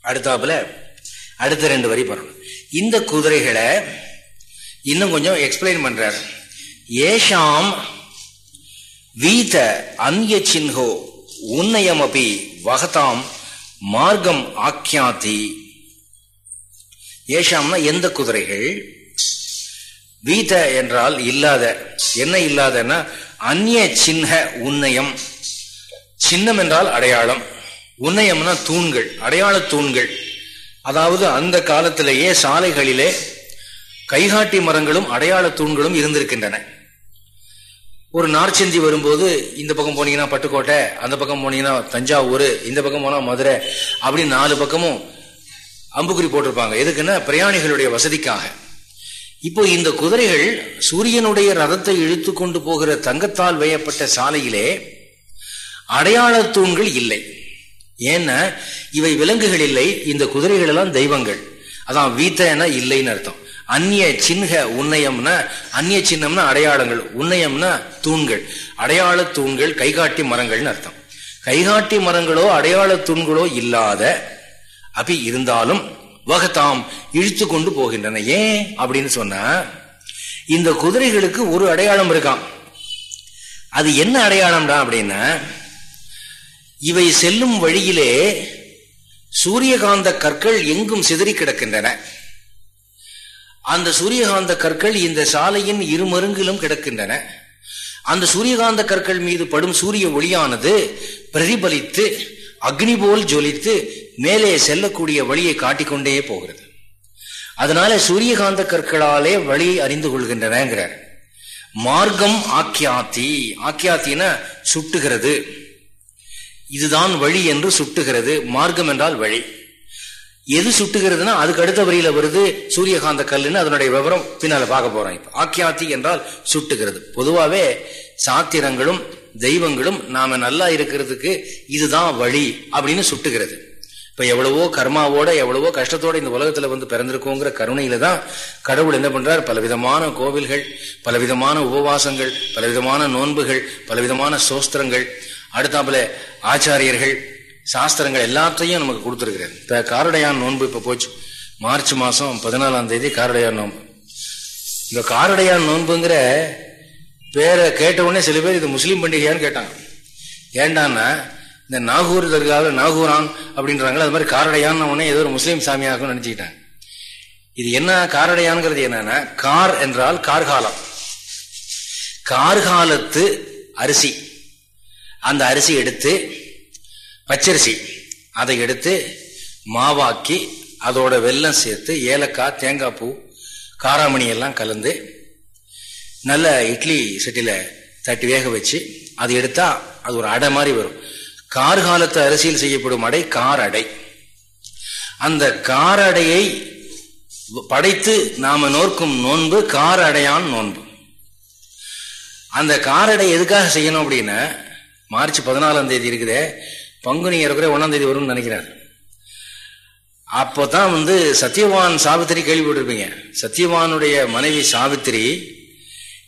அடுத்தாப்புல அடுத்த ரெண்டு வரி பாருங்க. இந்த குதிரைகளை இன்னும் கொஞ்சம் எக்ஸ்பிளைன் பண்றாரு. ஏஷாம் வீத அந்ய சின்ஹோ அப்படி வகதாம். மார்க்கம் ஆக்கியாதி ஏஷாம்னா எந்த குதிரைகள்? வீத என்றால் இல்லாத. என்ன இல்லாதன்னா அந்நிய சின்ன உன்னயம். சின்னம் என்றால் அடையாளம். உன்னயம்னா தூண்கள் அடையாள தூண்கள். அதாவது அந்த காலத்திலேயே சாலைகளிலே கைகாட்டி மரங்களும் அடையாள தூண்களும் இருந்திருக்கின்றன. ஒரு நார்ச்சந்தி வரும்போது இந்த பக்கம் போனீங்கன்னா பட்டுக்கோட்டை அந்த பக்கம் போனீங்கன்னா தஞ்சாவூர் இந்த பக்கம் போனா மதுரை அப்படின்னு நாலு பக்கமும் அம்புக்குறி போட்டிருப்பாங்க. எதுக்குன்னா பிரயாணிகளுடைய வசதிக்காக. இப்போ இந்த குதிரைகள் சூரியனுடைய ரதத்தை இழுத்து கொண்டு போகிற தங்கத்தால் வேயப்பட்ட சாலையிலே அடையாள தூண்கள் இல்லை. ஏன்னா இவை விலங்குகள் இல்லை இந்த குதிரைகள் எல்லாம் தெய்வங்கள். அதான் வீத்தன இல்லைன்னு அர்த்தம். அந்நிய சின்ன உன்னயம்னா அந்நிய சின்னம்னா அடையாளங்கள் உன்னயம்னா தூண்கள். அடையாள தூண்கள் கைகாட்டி மரங்கள்னு அர்த்தம். கைகாட்டி மரங்களோ அடையாள தூண்களோ இல்லாத அப்படி இருந்தாலும் வகத்தாம் இழுத்து கொண்டு போகின்றன. ஏன்? அப்படின்னு சொன்ன இந்த குதிரைகளுக்கு ஒரு அடையாளம் இருக்கான் அது என்ன அடையாளம்டா அப்படின்னா இவை செல்லும் வழியிலே சூரியகாந்த கற்கள் எங்கும் சிதறி கிடக்கின்றன அந்த சூரியகாந்த கற்கள் இந்த சாலையின் இருமருங்கிலும் கிடக்கின்றன. அந்த சூரியகாந்த கற்கள் மீது படும் சூரிய ஒளியானது பிரதிபலித்து அக்னி போல் ஜொலித்து மேலே செல்லக்கூடிய வழியை காட்டிக்கொண்டே போகிறது. அதனால சூரியகாந்த கற்களாலே வழி அறிந்து கொள்கின்றனங்கிறார். மார்க்கம் ஆக்கியாத்தி. ஆக்கியாத்தின சுட்டுகிறது. இதுதான் வழி என்று சுட்டுகிறது. மார்க்கம் என்றால் வழி. எது சுட்டுகிறதுனா அதுக்கு அடுத்த வரியில வருது சூரியகாந்த கல்லுன்னு அதனுடைய விவரம் பின்னால பார்க்க போறோம் இப்ப. ஆக்கியாத்தி என்றால் சுட்டுகிறது. பொதுவாகவே சாத்திரங்களும் தெய்வங்களும் நாம நல்லா இருக்கிறதுக்கு இதுதான் வழி அப்படின்னு சுட்டுகிறது. இப்ப எவ்வளவோ கர்மாவோட எவ்வளவோ கஷ்டத்தோட இந்த உலகத்துல வந்து பிறந்திருக்கோங்கிற கருணையில தான் கடவுள் என்ன பண்றார்? பலவிதமான கோவில்கள் பலவிதமான உபவாசங்கள் பலவிதமான நோன்புகள் பலவிதமான சோஸ்திரங்கள் அடுத்தாப்புல ஆச்சாரியர்கள் சாஸ்திரங்கள் எல்லாத்தையும் நமக்கு கொடுத்துருக்கிறார். இப்போ காரடையான் நோன்பு இப்போ போச்சு. மார்ச் மாதம் பதினாலாம் தேதி காரடையான் நோன்பு. இந்த காரடையான் நோன்புங்கிற பேரை கேட்ட உடனே சில பேர் இது முஸ்லீம் பண்டிகையான்னு கேட்டாங்க. ஏண்டான்னா இந்த நாகூர் தர்காவில் நாகூரான் அப்படின்றாங்களே அது மாதிரி காரடையான்னு உடனே ஏதோ ஒரு முஸ்லீம் சாமியாகும் நினச்சிக்கிட்டாங்க. இது என்ன காரடையான்ங்கிறது என்னன்னா கார் என்றால் கார்காலம். கார்காலத்து அரிசி. அந்த அரிசி எடுத்து பச்சரிசி. அதை எடுத்து மாவாக்கி அதோட வெல்லம் சேர்த்து ஏலக்காய் தேங்காய் பூ காராமணி எல்லாம் கலந்து நல்ல இட்லி சட்டியில் தட்டி வேக வச்சு அது எடுத்தா அது ஒரு அடை மாதிரி வரும். கார்காலத்து அரிசியில் செய்யப்படும் அடை கார் அடை அந்த கார் அடையை படைத்து நாம நோக்கும் நோன்பு கார் அடையான் நோன்பு. அந்த காரடை எதுக்காக செய்யணும் அப்படின்னா மார்ச் பதினாலாம் தேதி இருக்குதே பங்குனி இருக்கிற ஒன்றாம் தேதி வரும்னு நினைக்கிறார் அப்போதான் வந்து சத்யவான் சாவித்திரி கேள்விப்பட்டிருப்பீங்க. சத்யவானுடைய மனைவி சாவித்திரி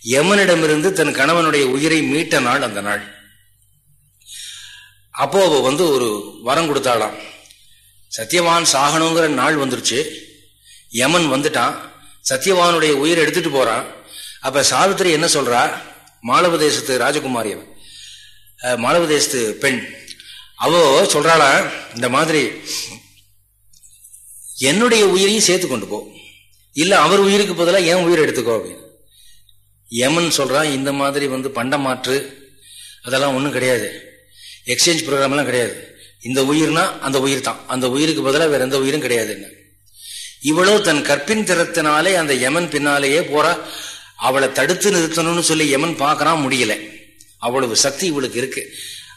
யமனிடமிருந்து தன் கணவனுடைய உயிரை மீட்ட நாள் அந்த நாள். அப்போ அவ வந்து ஒரு வரம் கொடுத்தாளாம். சத்யவான் சாகணுங்கிற நாள் வந்துருச்சு. யமன் வந்துட்டான். சத்யவானுடைய உயிரை எடுத்துட்டு போறான். அப்ப சாவித்திரி என்ன சொல்றா? மாலவதேசத்து ராஜகுமாரி பெண். அவோ சொல்றாளா இந்த மாதிரி என்னுடைய உயிரையும் சேர்த்து கொண்டு போ. இல்ல அவர் உயிருக்கு பதிலாக என் உயிர் எடுத்துக்கோ அப்படின்னு. யமன் சொல்றான் இந்த மாதிரி வந்து பண்ட மாற்று அதெல்லாம் ஒன்றும் கிடையாது. எக்ஸ்சேஞ்ச் ப்ரோக்ராம் எல்லாம் கிடையாது. இந்த உயிர்னா அந்த உயிர் தான் அந்த உயிருக்கு பதிலாக வேற எந்த உயிரும் கிடையாதுன்னு இவ்வளவு தன் கற்பின் திறத்தினாலே அந்த யமன் பின்னாலேயே போறா. அவளை தடுத்து நிறுத்தணும்னு சொல்லி யமன் பார்க்கறான் முடியல. அவ்வளவு சக்தி இவளுக்கு இருக்கு.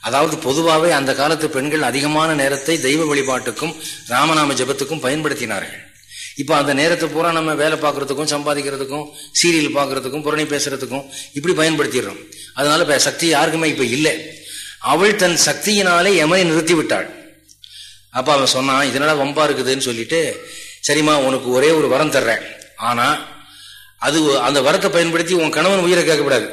அதாவது பொதுவாகவே அந்த காலத்து பெண்கள் அதிகமான நேரத்தை தெய்வ வழிபாட்டுக்கும் ராமநாம ஜபத்துக்கும் பயன்படுத்தினார்கள். இப்போ அந்த நேரத்தை பூரா நம்ம வேலை பார்க்கறதுக்கும் சம்பாதிக்கிறதுக்கும் சீரியல் பார்க்கறதுக்கும் புறணி பேசுறதுக்கும் இப்படி பயன்படுத்திடுறோம். அதனால சக்தி யாருக்குமே இப்போ இல்லை. அவள் தன் சக்தியினாலே எமனை நிறுத்தி விட்டாள் அப்போ அவன் சொன்னான் இதனால வம்பா இருக்குதுன்னு சொல்லிட்டு சரிம்மா உனக்கு ஒரே ஒரு வரம் தர்றேன். ஆனால் அது அந்த வரத்தை பயன்படுத்தி உன் கணவன் உயிரை கேட்கக்கூடாது.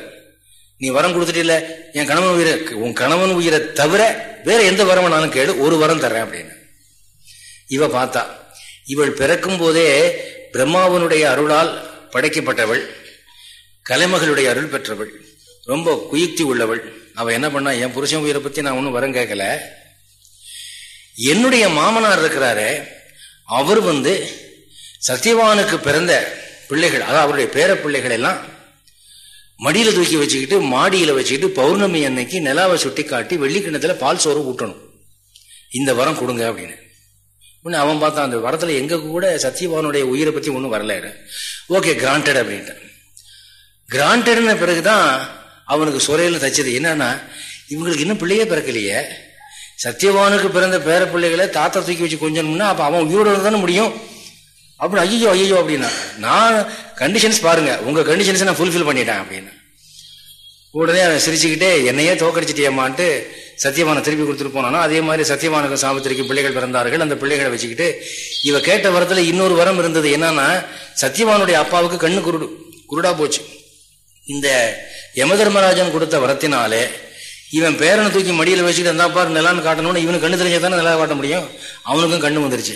நீ வரம் கொடுத்துட்டில என் கணவன் உயிரை உன் கணவன் உயிரை தவிர வேற எந்த வரம் வேணாலும் கேடு ஒரு வரம் தர்றேன் அப்படின்னு. இவ பார்த்தா இவள் பிறக்கும் போதே பிரம்மாவனுடைய அருளால் படைக்கப்பட்டவள் கலைமகளுடைய அருள் பெற்றவள் ரொம்ப குயுக்தி உள்ளவள். அவ என்ன பண்ணா என் புருஷன் உயிரை பத்தி நான் ஒன்றும் வரம் கேட்கல. என்னுடைய மாமனார் இருக்கிறாரு அவர் வந்து சத்தியவானுக்கு பிறந்த பிள்ளைகள் அதாவது அவருடைய பேர பிள்ளைகள் எல்லாம் மடியில தூக்கி வச்சுக்கிட்டு மாடியில வச்சுக்கிட்டு பௌர்ணமி அன்னைக்கு நிலாவை சுட்டி காட்டி வெள்ளிக்கிணத்துல பால் சோறு ஊட்டணும். இந்த வரம் கொடுங்க அப்படின்னு. ஒன்று அவன் பார்த்தான். அந்த வரத்துல எங்க கூட சத்யபானுடைய உயிரை பத்தி ஒன்றும் வரல. ஓகே கிராண்டட் அப்படின்ட்டு கிராண்டட்ன பிறகுதான் அவனுக்கு சுரையில தச்சது. என்னன்னா இவங்களுக்கு இன்னும் பிள்ளையே பிறக்கலையே. சத்தியவானுக்கு பிறந்த பேர பிள்ளைகளை தாத்தா தூக்கி வச்சு கொஞ்சம்னா அப்ப அவன் உயிரோட தானே முடியும்? அப்படி ஐயோ ஐயோ அப்படின்னா நான் கண்டிஷன்ஸ் பாருங்க. உங்க கண்டிஷன்ஸ் நான் ஃபுல்ஃபில் பண்ணிட்டேன் அப்படின்னு. உடனே அவன் சிரிச்சுக்கிட்டே என்னையே தோக்கடிச்சிட்டேமான்ட்டு சத்தியமான திருப்பி கொடுத்துட்டு போனானோ அதே மாதிரி சத்தியவானுக்கு சாபத்திரிக்கு பிள்ளைகள் பிறந்தார்கள். அந்த பிள்ளைகளை வச்சுக்கிட்டு இவ கேட்ட வரத்துல இன்னொரு வரம் இருந்தது என்னன்னா சத்தியவானுடைய அப்பாவுக்கு கண்ணு குருடு குருடா போச்சு. இந்த யமதர்மராஜன் கொடுத்த வரத்தினாலே இவன் பேரனை தூக்கி மடியில் வச்சுக்கிட்டு இருந்தா பாரு நிலான்னு காட்டணும்னு இவனுக்கு கண்ணு தெரிஞ்சதானே நிலா காட்ட முடியும்? அவனுக்கும் கண்ணு வந்துருச்சு.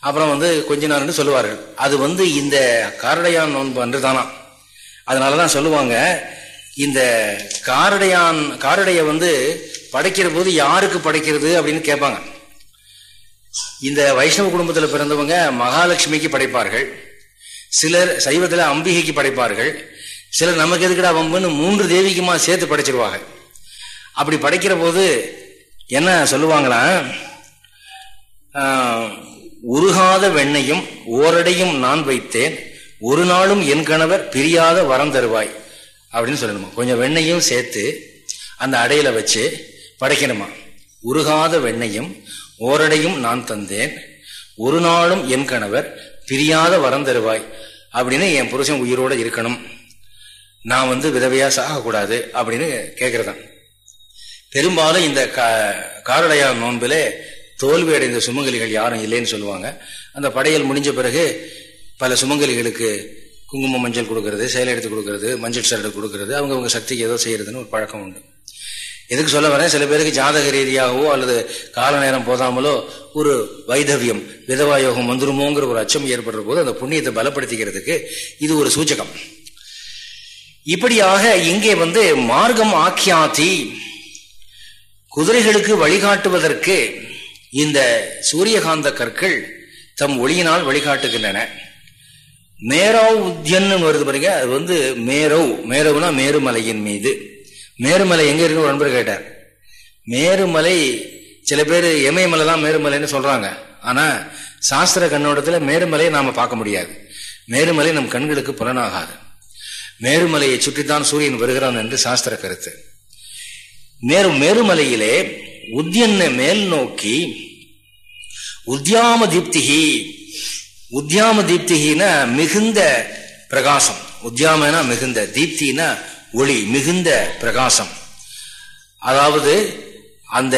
அப்புறம் வந்து கொஞ்ச நேரம்னு சொல்லுவார்கள் அது வந்து இந்த காரடையான் நோன்பு அன்று தானா அதனாலதான் சொல்லுவாங்க இந்த காரடையான் காரடைய வந்து படைக்கிற போது யாருக்கு படைக்கிறது அப்படின்னு கேட்பாங்க. இந்த வைஷ்ணவ குடும்பத்தில் பிறந்தவங்க மகாலட்சுமிக்கு படைப்பார்கள். சிலர் சைவத்தில் அம்பிகைக்கு படைப்பார்கள். சிலர் நமக்கு எதுக்கடா வம்புன்னு மூன்று தேவிக்குமா சேர்த்து படைச்சிருவாங்க. அப்படி படைக்கிற போது என்ன சொல்லுவாங்களா உருகாத வெண்ணையும் ஓரடையும் நான் வைத்தேன். ஒரு நாளும் என் கணவர் பிரியாத வரம் தருவாய். அப்படின்னு சொல்லணுமா? கொஞ்சம் வெண்ணையும் சேர்த்து அந்த அடையில வச்சு படைக்கணுமா? உருகாத வெண்ணையும் ஓரடையும் நான் தந்தேன். ஒரு நாளும் என் கணவர் பிரியாத வரம் தருவாய். அப்படின்னு என் புருஷன் உயிரோட இருக்கணும். நான் வந்து விதவையா சாகக்கூடாது அப்படின்னு கேட்கறதான் பெரும்பாலும் இந்த காரடையா நோன்பிலே தோல்வி அடைந்த சுமங்கலிகள் யாரும் இல்லைன்னு சொல்லுவாங்க. அந்த படையல் முடிஞ்ச பிறகு பல சுமங்கலிகளுக்கு குங்குமம் மஞ்சள் கொடுக்கறது செயல் எடுத்து கொடுக்கறது மஞ்சள் சரடு கொடுக்கறது அவங்க அவங்க சக்திக்கு ஏதோ செய்யறதுன்னு ஒரு பழக்கம் உண்டு. எதுக்கு சொல்ல வரேன்? சில பேருக்கு ஜாதக ரீதியாகவோ அல்லது கால நேரம் போதாமலோ ஒரு வைதவியம் விதவாயோகம் வந்துருமோங்கிற ஒரு அச்சம் ஏற்படுற போது அந்த புண்ணியத்தை பலப்படுத்திக்கிறதுக்கு இது ஒரு சூச்சகம். இப்படியாக இங்கே வந்து மார்க்கம் ஆக்கியாத்தி குதிரைகளுக்கு வழிகாட்டுவதற்கு இந்த சூரியகாந்த கற்கள் தம் ஒளியினால் வழிகாட்டுகின்றன. மேரவ் உத்தியன்னு வருது பாருங்க அது வந்து மேரவ். மேரவ்னா மேருமலையின் மீது. மேருமலை எங்க இருக்கு ஒரு நண்பர் கேட்டார். மேருமலை சில பேர் எமயமலை தான் மேருமலைன்னு சொல்றாங்க. ஆனா சாஸ்திர கண்ணோட்டத்துல மேருமலையை நாம பார்க்க முடியாது. மேருமலை நம் கண்களுக்கு புலனாகாது. மேருமலையை சுற்றித்தான் சூரியன் வருகிறான் என்று சாஸ்திர கருத்து. மேரு மேருமலையிலே உத்தியன்னை மேல் நோக்கி உத்தியாம தீப்திகி உத்தியாம தீப்திகினா மிகுந்த பிரகாசம். உத்தியாமனா மிகுந்த தீப்தினா ஒளி மிகுந்த பிரகாசம். அதாவது அந்த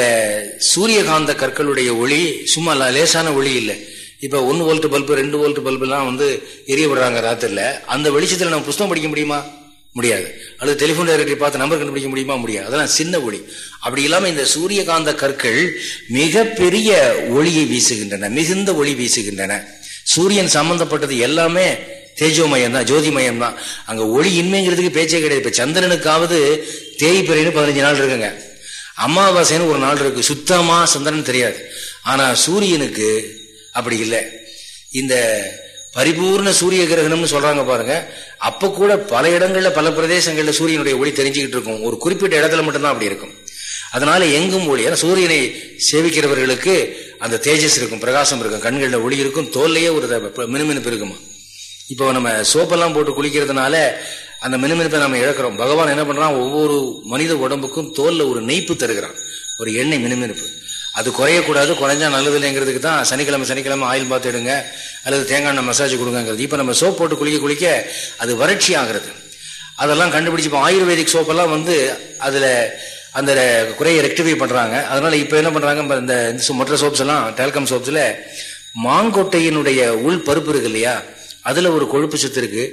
சூரியகாந்த கற்களுடைய ஒளி சும்மா லேசான ஒளி இல்லை. இப்போ ஒன்னு வோல்ட் பல்பு ரெண்டு வோல்ட் பல்பு எல்லாம் வந்து எரியப்படுறாங்க ராத்திரில. அந்த வெளிச்சத்துல நம்ம புஸ்தகம் படிக்க முடியுமா? முடியாது. அல்லது டெலிபோன் டைரக்டரி பார்த்து நம்பர் கண்டுபிடிக்க முடியுமா? முடியாது. அதெல்லாம் சின்ன ஒளி அப்படி இல்லாமல் இந்த சூரியகாந்த கற்கள் மிகப்பெரிய ஒளியை வீசுகின்றன மிகுந்த ஒளி வீசுகின்றன. சூரியன் சம்பந்தப்பட்டது எல்லாமே தேஜோமயம் தான் ஜோதிமயம் தான். அங்கே ஒளி இன்மைங்கிறதுக்கு பேச்சே கிடையாது. இப்போ சந்திரனுக்காவது தேய்பிறைன்னு பதினஞ்சு நாள் இருக்குங்க. அமாவாசைன்னு ஒரு நாள் இருக்கு. சுத்தமாக சந்திரன் தெரியாது. ஆனால் சூரியனுக்கு அப்படி இல்லை. இந்த பரிபூர்ண சூரிய கிரகணம்னு சொல்றாங்க பாருங்க. அப்ப கூட பல இடங்கள்ல பல பிரதேசங்கள்ல சூரியனுடைய ஒளி தெரிஞ்சுக்கிட்டு இருக்கும். ஒரு குறிப்பிட்ட இடத்துல மட்டும்தான் அப்படி இருக்கும். அதனால எங்கும் ஒளி ஏன்னா சூரியனை சேவிக்கிறவர்களுக்கு அந்த தேஜஸ் இருக்கும் பிரகாசம் இருக்கும் கண்களில் ஒளி இருக்கும் தோல்லையே ஒரு மினுமினுப்பு இருக்குமா? இப்போ நம்ம சோப்பெல்லாம் போட்டு குளிக்கிறதுனால அந்த மினுமினுப்பை நம்ம இழக்கிறோம். பகவான் என்ன பண்றான்? ஒவ்வொரு மனித உடம்புக்கும் தோல்ல ஒரு நெய்ப்பு தருகிறான். ஒரு எண்ணெய் மினுமினுப்பு. அது குறையக்கூடாது குறைஞ்சா நல்லது இல்லைங்கிறதுக்கு தான் சனிக்கிழமை சனிக்கிழமை ஆயில் பாத்து எடுங்க அல்லது தேங்காய் எண்ணெய் மசாஜ் கொடுங்கிறது இப்போ நம்ம சோப் போட்டு குளிக்க குளிக்க அது வறட்சி ஆகிறது. அதெல்லாம் கண்டுபிடிச்சிப்போம் இப்போ ஆயுர்வேதிக் சோப்பெல்லாம் வந்து அதில் அந்த குறையை ரெக்டிஃபை பண்ணுறாங்க அதனால் இப்போ என்ன பண்ணுறாங்க இந்த மற்ற சோப்ஸ் எல்லாம் டேல்கம் சோப்ஸில் மாங்கொட்டையினுடைய உள் பருப்பு இருக்கு இல்லையா? அதில் ஒரு கொழுப்பு சத்து இருக்கு.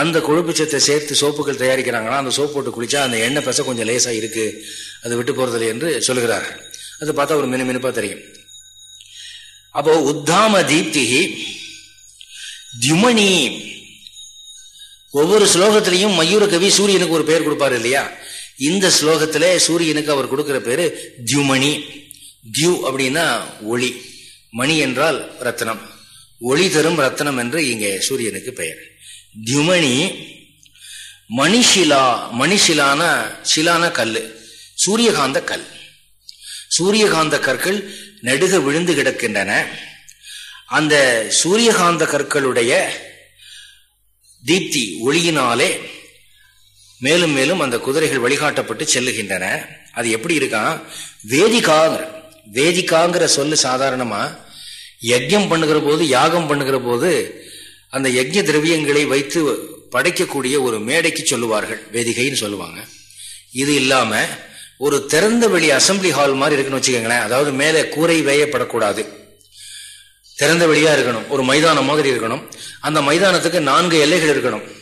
அந்த கொழுப்பு சத்தை சேர்த்து சோப்புகள் தயாரிக்கிறாங்கன்னா அந்த சோப்பு போட்டு குளிச்சா அந்த எண்ணெய் பச கொஞ்சம் லேசாக இருக்கு. அது விட்டு போறதில்லை என்று சொல்லுகிறார்கள். அது பார்த்தா ஒரு மினுமினுப்பா தெரியும். அப்போ உத்தாம தீப்திகி தியுமணி ஒவ்வொரு ஸ்லோகத்திலையும் மயூர கவி சூரியனுக்கு ஒரு பெயர் கொடுப்பாரு இல்லையா? இந்த ஸ்லோகத்துல சூரியனுக்கு அவர் கொடுக்கிற பேரு தியுமணி தியூ அப்படின்னா ஒளி. மணி என்றால் ரத்னம். ஒளி தரும் ரத்னம் என்று இங்கே சூரியனுக்கு பெயர். தியுமணி மணிஷிலா மணிஷிலான சிலான கல் சூரியகாந்த கல். சூரியகாந்த கற்கள் நெடுக விழுந்து கிடக்கின்றன. அந்த சூரியகாந்த கற்களுடைய தீப்தி ஒளியினாலே மேலும் மேலும் அந்த குதிரைகள் வழிகாட்டப்பட்டு செல்லுகின்றன. அது எப்படி இருக்கான் வேதிகாங்கிற வேதிகாங்கிற சொல்லு சாதாரணமா யஜ்யம் பண்ணுகிற போது யாகம் பண்ணுகிற போது அந்த யஜ்ய திரவியங்களை வைத்து படைக்கக்கூடிய ஒரு மேடைக்கு சொல்லுவார்கள். வேதிகைன்னு சொல்லுவாங்க. இது இல்லாமல் ஒரு திறந்த வெளி அசம்பிளி ஹால் மாதிரி இருக்குன்னு வச்சுக்கோங்களேன். அதாவது மேலே கூரை வேயப்படக்கூடாது. திறந்த வெளியா இருக்கணும். ஒரு மைதானம் மாதிரி இருக்கணும். அந்த மைதானத்துக்கு நான்கு எல்லைகள் இருக்கணும்.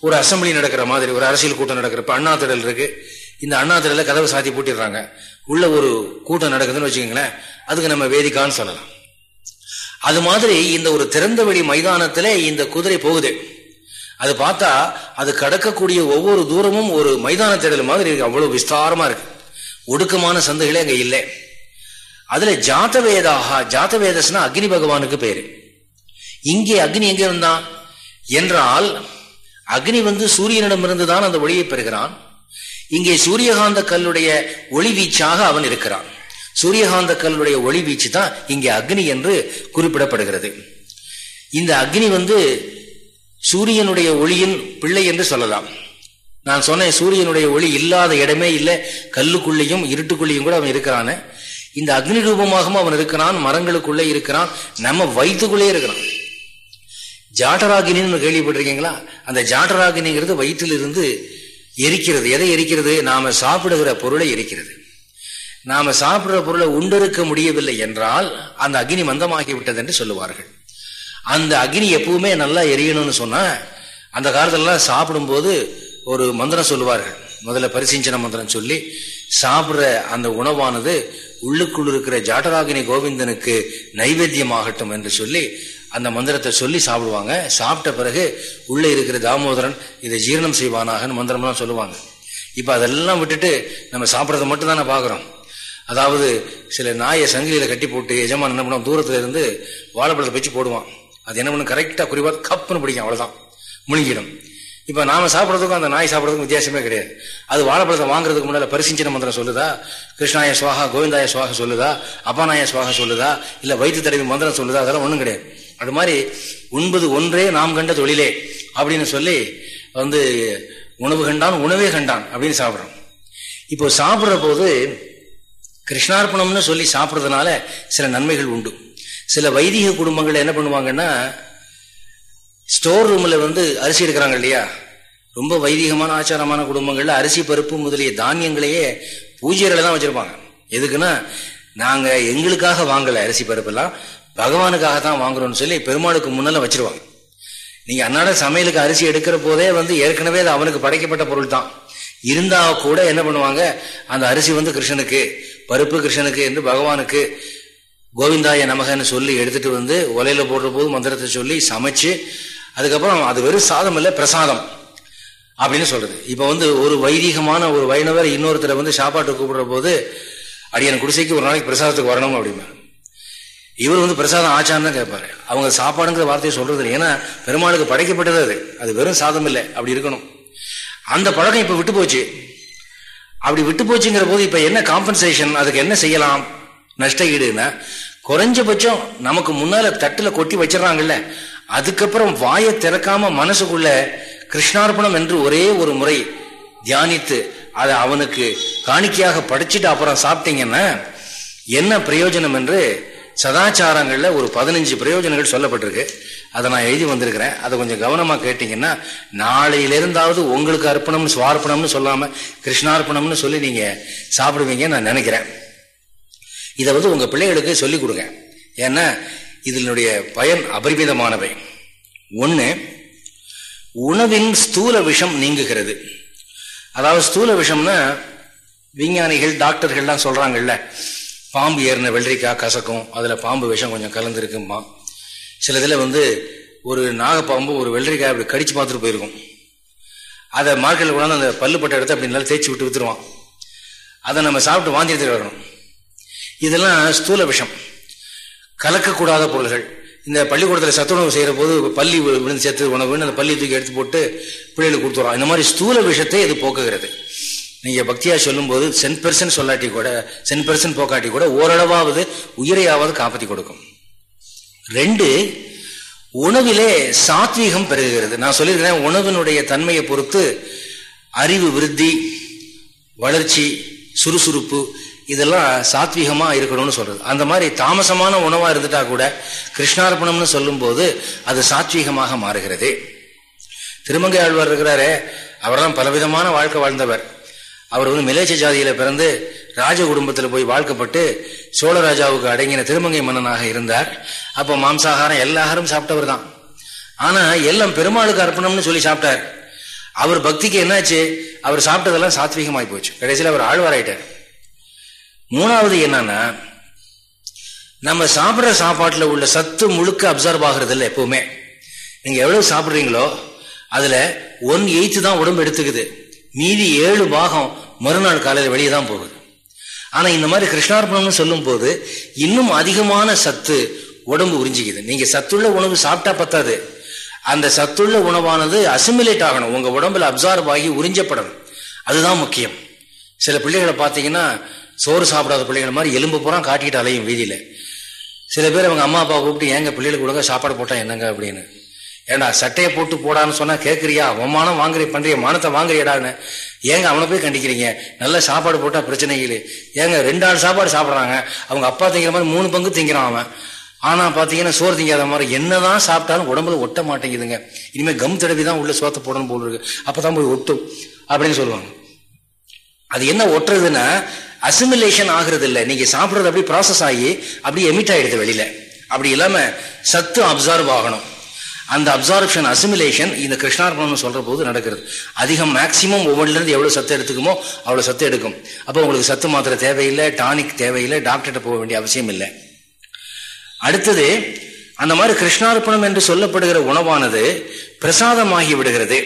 ஒரு அசம்பிளி நடக்கிற மாதிரி ஒரு அரசியல் கூட்டம் நடக்கிறப்ப அண்ணா திடல் இருக்கு. இந்த அண்ணா திடல கதவை சாத்தி பூட்டிடுறாங்க. உள்ள ஒரு கூட்டம் நடக்குதுன்னு வச்சுக்கோங்களேன். அதுக்கு நம்ம வேதிக்கான்னு சொல்லலாம். அது மாதிரி இந்த ஒரு திறந்த வெளி மைதானத்துல இந்த குதிரை போகுது. அது பார்த்தா அது கடக்கக்கூடிய ஒவ்வொரு தூரமும் ஒரு மைதான தேடல் மாதிரி இருக்கு. அவ்வளவு விஸ்தாரமா இருக்கு. ஒடுக்கமான சந்தைகளே அங்க இல்லை. அதுல ஜாத்தவேதாக ஜாத்தவேதஸ்னா அக்னி பகவானுக்கு பேரு. இங்கே அக்னி எங்க இருந்தான் என்றால் அக்னி வந்து சூரியனிடமிருந்து தான் அந்த ஒளியை பெறுகிறான். இங்கே சூரியகாந்த கல்லுடைய ஒளி வீச்சாக அவன் இருக்கிறான். சூரியகாந்த கல்லுடைய ஒளி வீச்சு தான் இங்கே அக்னி என்று குறிப்பிடப்படுகிறது. இந்த அக்னி வந்து சூரியனுடைய ஒளியின் பிள்ளை என்று சொல்லலாம். நான் சொன்னேன் சூரியனுடைய ஒளி இல்லாத இடமே இல்லை கல்லுக்குள்ளேயும் இருட்டுக்குள்ளேயும் கூட அவன் இருக்கிறான். இந்த அக்னி ரூபமாகவும் அவன் இருக்கிறான் மரங்களுக்குள்ளே இருக்கிறான் நம்ம வயிற்றுக்குள்ளே இருக்கிறான் ஜாட்டராகினின்னு கேள்விப்பட்டிருக்கீங்களா? அந்த ஜாட்டராகினிங்கிறது வயிற்றிலிருந்து எரிக்கிறது. எதை எரிக்கிறது? நாம சாப்பிடுகிற பொருளை எரிக்கிறது. நாம சாப்பிடுற பொருளை உண்டிருக்க முடியவில்லை என்றால் அந்த அக்னி மந்தமாகிவிட்டது என்று சொல்லுவார்கள். அந்த அக்னி எப்பவுமே நல்லா எரியணும்னு சொன்னா அந்த காலத்திலலாம் சாப்பிடும்போது ஒரு மந்திரம் சொல்லுவார்கள். முதல்ல பரிசிஞ்சன மந்திரம் சொல்லி சாப்பிட்ற அந்த உணவானது உள்ளுக்குள் இருக்கிற ஜாட்டராகினி கோவிந்தனுக்கு நைவேத்தியமாகட்டும் என்று சொல்லி அந்த மந்திரத்தை சொல்லி சாப்பிடுவாங்க. சாப்பிட்ட பிறகு உள்ளே இருக்கிற தாமோதரன் இதை ஜீரணம் செய்வானாகன்னு மந்திரம்லாம் சொல்லுவாங்க. இப்போ அதெல்லாம் விட்டுட்டு நம்ம சாப்பிட்றத மட்டும் தானே பார்க்குறோம் அதாவது சில நாயை சங்கிலியில் கட்டி போட்டு எஜமான் என்ன பண்ணுவோம் தூரத்துல இருந்து வாழைப்பழத்தை வச்சு போடுவான். அது என்ன பண்ணும்? கரெக்டாக குறிப்பாக கப்புன்னு பிடிக்கும் அவ்வளோதான் முழுங்கிடும். இப்போ நாம சாப்பிட்றதுக்கும் அந்த நாய் சாப்பிட்றதுக்கும் வித்தியாசமே கிடையாது. அது வாழைப்பழத்தை வாங்குறதுக்கு முன்னால பரிசிஞ்சன மந்திரம் சொல்லுதா? கிருஷ்ணாய சுவாகா கோவிந்தாய சுவாக சொல்லுதா? அப்பாநாய சுவாக சொல்லுதா? இல்லை வைத்திய தடவி மந்திரம் சொல்லுதா? அதெல்லாம் ஒன்றும் கிடையாது. அது மாதிரி உண்பது ஒன்றே நாம் கண்ட தொழிலே அப்படின்னு சொல்லி வந்து உணவு கண்டான் உணவே கண்டான் அப்படின்னு சாப்பிட்றோம். இப்போ சாப்பிட்ற போது கிருஷ்ணார்ப்பணம்னு சொல்லி சாப்பிட்றதுனால சில நன்மைகள் உண்டு. சில வைதிக குடும்பங்கள் என்ன பண்ணுவாங்கன்னா ஸ்டோர் ரூம்ல வந்து அரிசி எடுக்கிறாங்க இல்லையா? ரொம்ப வைதிகமான ஆச்சாரமான குடும்பங்கள்ல அரிசி பருப்பு முதலிய தானியங்களையே பூஜைகளை தான் வச்சிருப்பாங்க. எதுக்குன்னா நாங்க எங்களுக்காக வாங்கல அரிசி பருப்பெல்லாம் பகவானுக்காக தான் வாங்குறோம்னு சொல்லி பெருமாளுக்கு முன்னெல்லாம் வச்சிருவாங்க. நீங்க அன்னாட சமையலுக்கு அரிசி எடுக்கிற போதே வந்து ஏற்கனவே அது அவனுக்கு படைக்கப்பட்ட பொருள் தான். இருந்தா கூட என்ன பண்ணுவாங்க அந்த அரிசி வந்து கிருஷ்ணனுக்கு பருப்பு கிருஷ்ணனுக்கு என்று பகவானுக்கு கோவிந்தாய நமகன்னு சொல்லி எடுத்துட்டு வந்து ஒலையில போடுற போது மந்திரத்தை சொல்லி சமைச்சு அதுக்கப்புறம் அது வெறும் சாதம் இல்லை பிரசாதம் அப்படின்னு சொல்றது. இப்ப வந்து ஒரு வைதிகமான ஒரு வைணவர் இன்னொருத்தரை வந்து சாப்பாட்டு கூப்பிடுற போது அடியன் குடிசைக்கு ஒரு நாளைக்கு பிரசாதத்துக்கு வரணும் அப்படிமா இவர் வந்து பிரசாதம் ஆச்சாரம் தான் கேட்பாரு அவங்க சாப்பாடுங்கிற வார்த்தையை சொல்றது ஏன்னா பெருமாளுக்கு படைக்கப்பட்டது அது. அது வெறும் சாதம் இல்லை. அப்படி இருக்கணும். அந்த பழக்கம் இப்ப விட்டு போச்சு. அப்படி விட்டு போச்சுங்கிற போது இப்ப என்ன காம்பன்சேஷன் அதுக்கு என்ன செய்யலாம்? நஷ்ட ஈடுனா குறைஞ்சபட்சம் நமக்கு முன்னால தட்டுல கொட்டி வச்சிடறாங்கல்ல அதுக்கப்புறம் வாயை திறக்காம மனசுக்குள்ள கிருஷ்ணார்ப்பணம் என்று ஒரே ஒரு முறை தியானித்து அதை அவனுக்கு காணிக்கையாக படிச்சுட்டு அப்புறம் சாப்பிட்டீங்கன்னா என்ன பிரயோஜனம் என்று சதாச்சாரங்கள்ல ஒரு பதினஞ்சு பிரயோஜனங்கள் சொல்லப்பட்டிருக்கு. அதை நான் எழுதி வந்திருக்கிறேன். அதை கொஞ்சம் கவனமா கேட்டீங்கன்னா நாளையிலிருந்தாவது உங்களுக்கு அர்ப்பணம்னு சுவார்ப்பணம்னு சொல்லாம கிருஷ்ணார்ப்பணம்னு சொல்லி நீங்க சாப்பிடுவீங்கன்னு நான் நினைக்கிறேன். இதை வந்து உங்கள் பிள்ளைகளுக்கு சொல்லிக் கொடுங்க. ஏன்னா இதனுடைய பயன் அபரிமிதமானவை. ஒன்று உணவின் ஸ்தூல விஷம் நீங்குகிறது. அதாவது ஸ்தூல விஷம்னா விஞ்ஞானிகள் டாக்டர்கள்லாம் சொல்கிறாங்கல்ல பாம்பு ஏறின வெள்ளரிக்காய் கசக்கும் அதில் பாம்பு விஷம் கொஞ்சம் கலந்துருக்குமா சில இதில் வந்து ஒரு நாகப்பாம்பு ஒரு வெள்ளரிக்காய் அப்படி கடிச்சு பார்த்துட்டு போயிருக்கும். அதை மார்க்கெட்டில் கொண்டாந்து அந்த பல்லுப்பட்ட இடத்த அப்படி நல்லா தேய்ச்சி விட்டு வித்துருவான். அதை நம்ம சாப்பிட்டு வாந்தி எடுத்துகிட்டு வரணும். இதெல்லாம் ஸ்தூல விஷம். கலக்கக்கூடாத பொருள்கள். இந்த பள்ளிக்கூடத்தில் சத்துணவு செய்கிற போது பள்ளி விழுந்து சேர்த்து உணவுன்னு அந்த பள்ளி தூக்கி எடுத்து போட்டு பிள்ளைகளுக்கு கொடுத்துறோம் இந்த மாதிரி ஸ்தூல விஷத்தை இது போக்குகிறது. நீங்கள் பக்தியாக சொல்லும்போது சென் பெர்சன் சொல்லாட்டி கூட சென் பெர்சன் போக்காட்டி கூட ஓரளவாவது உயிரையாவது காப்பாற்றி கொடுக்கும். ரெண்டு உணவிலே சாத்வீகம் பெருகுகிறது. நான் சொல்லியிருக்கிறேன் உணவினுடைய தன்மையை பொறுத்து அறிவு விருத்தி வளர்ச்சி சுறுசுறுப்பு இதெல்லாம் சாத்விகமா இருக்கணும்னு சொல்றது. அந்த மாதிரி தாமசமான உணவா இருந்துட்டா கூட கிருஷ்ணார்ப்பணம்னு சொல்லும் போது அது சாத்வீகமாக மாறுகிறது. திருமங்கை ஆழ்வார் இருக்கிறாரே அவரெல்லாம் பலவிதமான வாழ்க்கை வாழ்ந்தவர். அவர் வந்து மிலேச்ச ஜாதியில பிறந்து ராஜ குடும்பத்தில் போய் வாழ்க்கப்பட்டு சோழராஜாவுக்கு அடங்கின திருமங்கை மன்னனாக இருந்தார். அப்போ மாம்சாகாரம் எல்லாரும் சாப்பிட்டவர் தான். ஆனா எல்லாம் பெருமாளுக்கு அர்ப்பணம்னு சொல்லி சாப்பிட்டார். அவர் பக்திக்கு என்னாச்சு? அவர் சாப்பிட்டதெல்லாம் சாத்வீகமாய் போச்சு. கடைசியில் அவர் ஆழ்வாராயிட்டார். மூணாவது என்னன்னா நம்ம சாப்பிட்ற சாப்பாட்டில் உள்ள சத்து முழுக்க அப்சர்வ் ஆகுறது இல்லை எப்பவுமே. நீங்க எவ்வளவு சாப்பிட்றீங்களோ அதுல ஒன் எயித்து தான் உடம்பு எடுத்துக்குது. மீதி ஏழு பாகம் மறுநாள் காலையில் வெளியே தான் போகுது. ஆனா இந்த மாதிரி கிருஷ்ணார்பணம்னு சொல்லும் போது இன்னும் அதிகமான சத்து உடம்பு உறிஞ்சிக்குது. நீங்க சத்துள்ள உணவு சாப்பிட்டா பத்தாது. அந்த சத்துள்ள உணவானது அசிமிலேட் ஆகணும். உங்க உடம்புல அப்சார்வ் ஆகி உறிஞ்சப்படணும். அதுதான் முக்கியம். சில பிள்ளைகளை பார்த்தீங்கன்னா சோறு சாப்பிடாத பிள்ளைகள் மாதிரி எலும்பு பூரா காட்டிக்கிட்டு அலையும் வீதியில. சில பேர் அவங்க அம்மா அப்பா கூப்பிட்டு ஏங்க பிள்ளைகளுக்கு ஒழுங்கா சாப்பாடு போட்டா என்னங்க? அப்படின்னு. ஏண்டா சட்டையை போட்டு போடான்னு சொன்னா கேட்குறியா அவமானம் வாங்குறிய பண்றிய? மானத்தை வாங்குறியடான்னு. ஏங்க அவனை போய் கண்டிக்கிறீங்க? நல்ல சாப்பாடு போட்டா பிரச்சனை இல்லை. ஏங்க ரெண்டு ஆள் சாப்பாடு சாப்பிட்றாங்க. அவங்க அப்பா திங்கிற மாதிரி மூணு பங்கு திங்கிறான் அவன். ஆனா பாத்தீங்கன்னா சோறு திங்காத மாதிரி என்னதான் சாப்பிட்டாலும் உடம்புல ஒட்ட மாட்டேங்குதுங்க. இனிமேல் கம் தடவி தான் உள்ள சோத்த போடணும் போல் இருக்கு. அப்பதான் போய் ஒட்டும். அப்படின்னு சொல்லுவாங்க. அது என்ன ஒட்டுறதுன்னா அசிமிலேஷன் ஆகுறது இல்லை நீங்க சாப்பிட்றது அப்படி ப்ராசஸ் ஆகி அப்படி எமிட் ஆயிடுது வெளியில. அப்படி இல்லாம சத்து அப்சார்வ் ஆகணும். அந்த அப்சார்ப்ஷன் அசிமிலேஷன் இந்த கிருஷ்ணார்பணம் சொல்ற போது நடக்கிறது. அதிகம் மேக்சிமம் ஒவ்வொன்றிலிருந்து எவ்வளவு சத்து எடுத்துக்குமோ அவ்வளவு சத்து எடுக்கும். அப்போ உங்களுக்கு சத்து மாத்திரை தேவையில்லை டானிக் தேவையில்லை டாக்டர்கிட்ட போக வேண்டிய அவசியம் இல்லை. அடுத்தது அந்த மாதிரி கிருஷ்ணார்ப்பணம் என்று சொல்லப்படுகிற உணவானது பிரசாதமாகி விடுகிறது.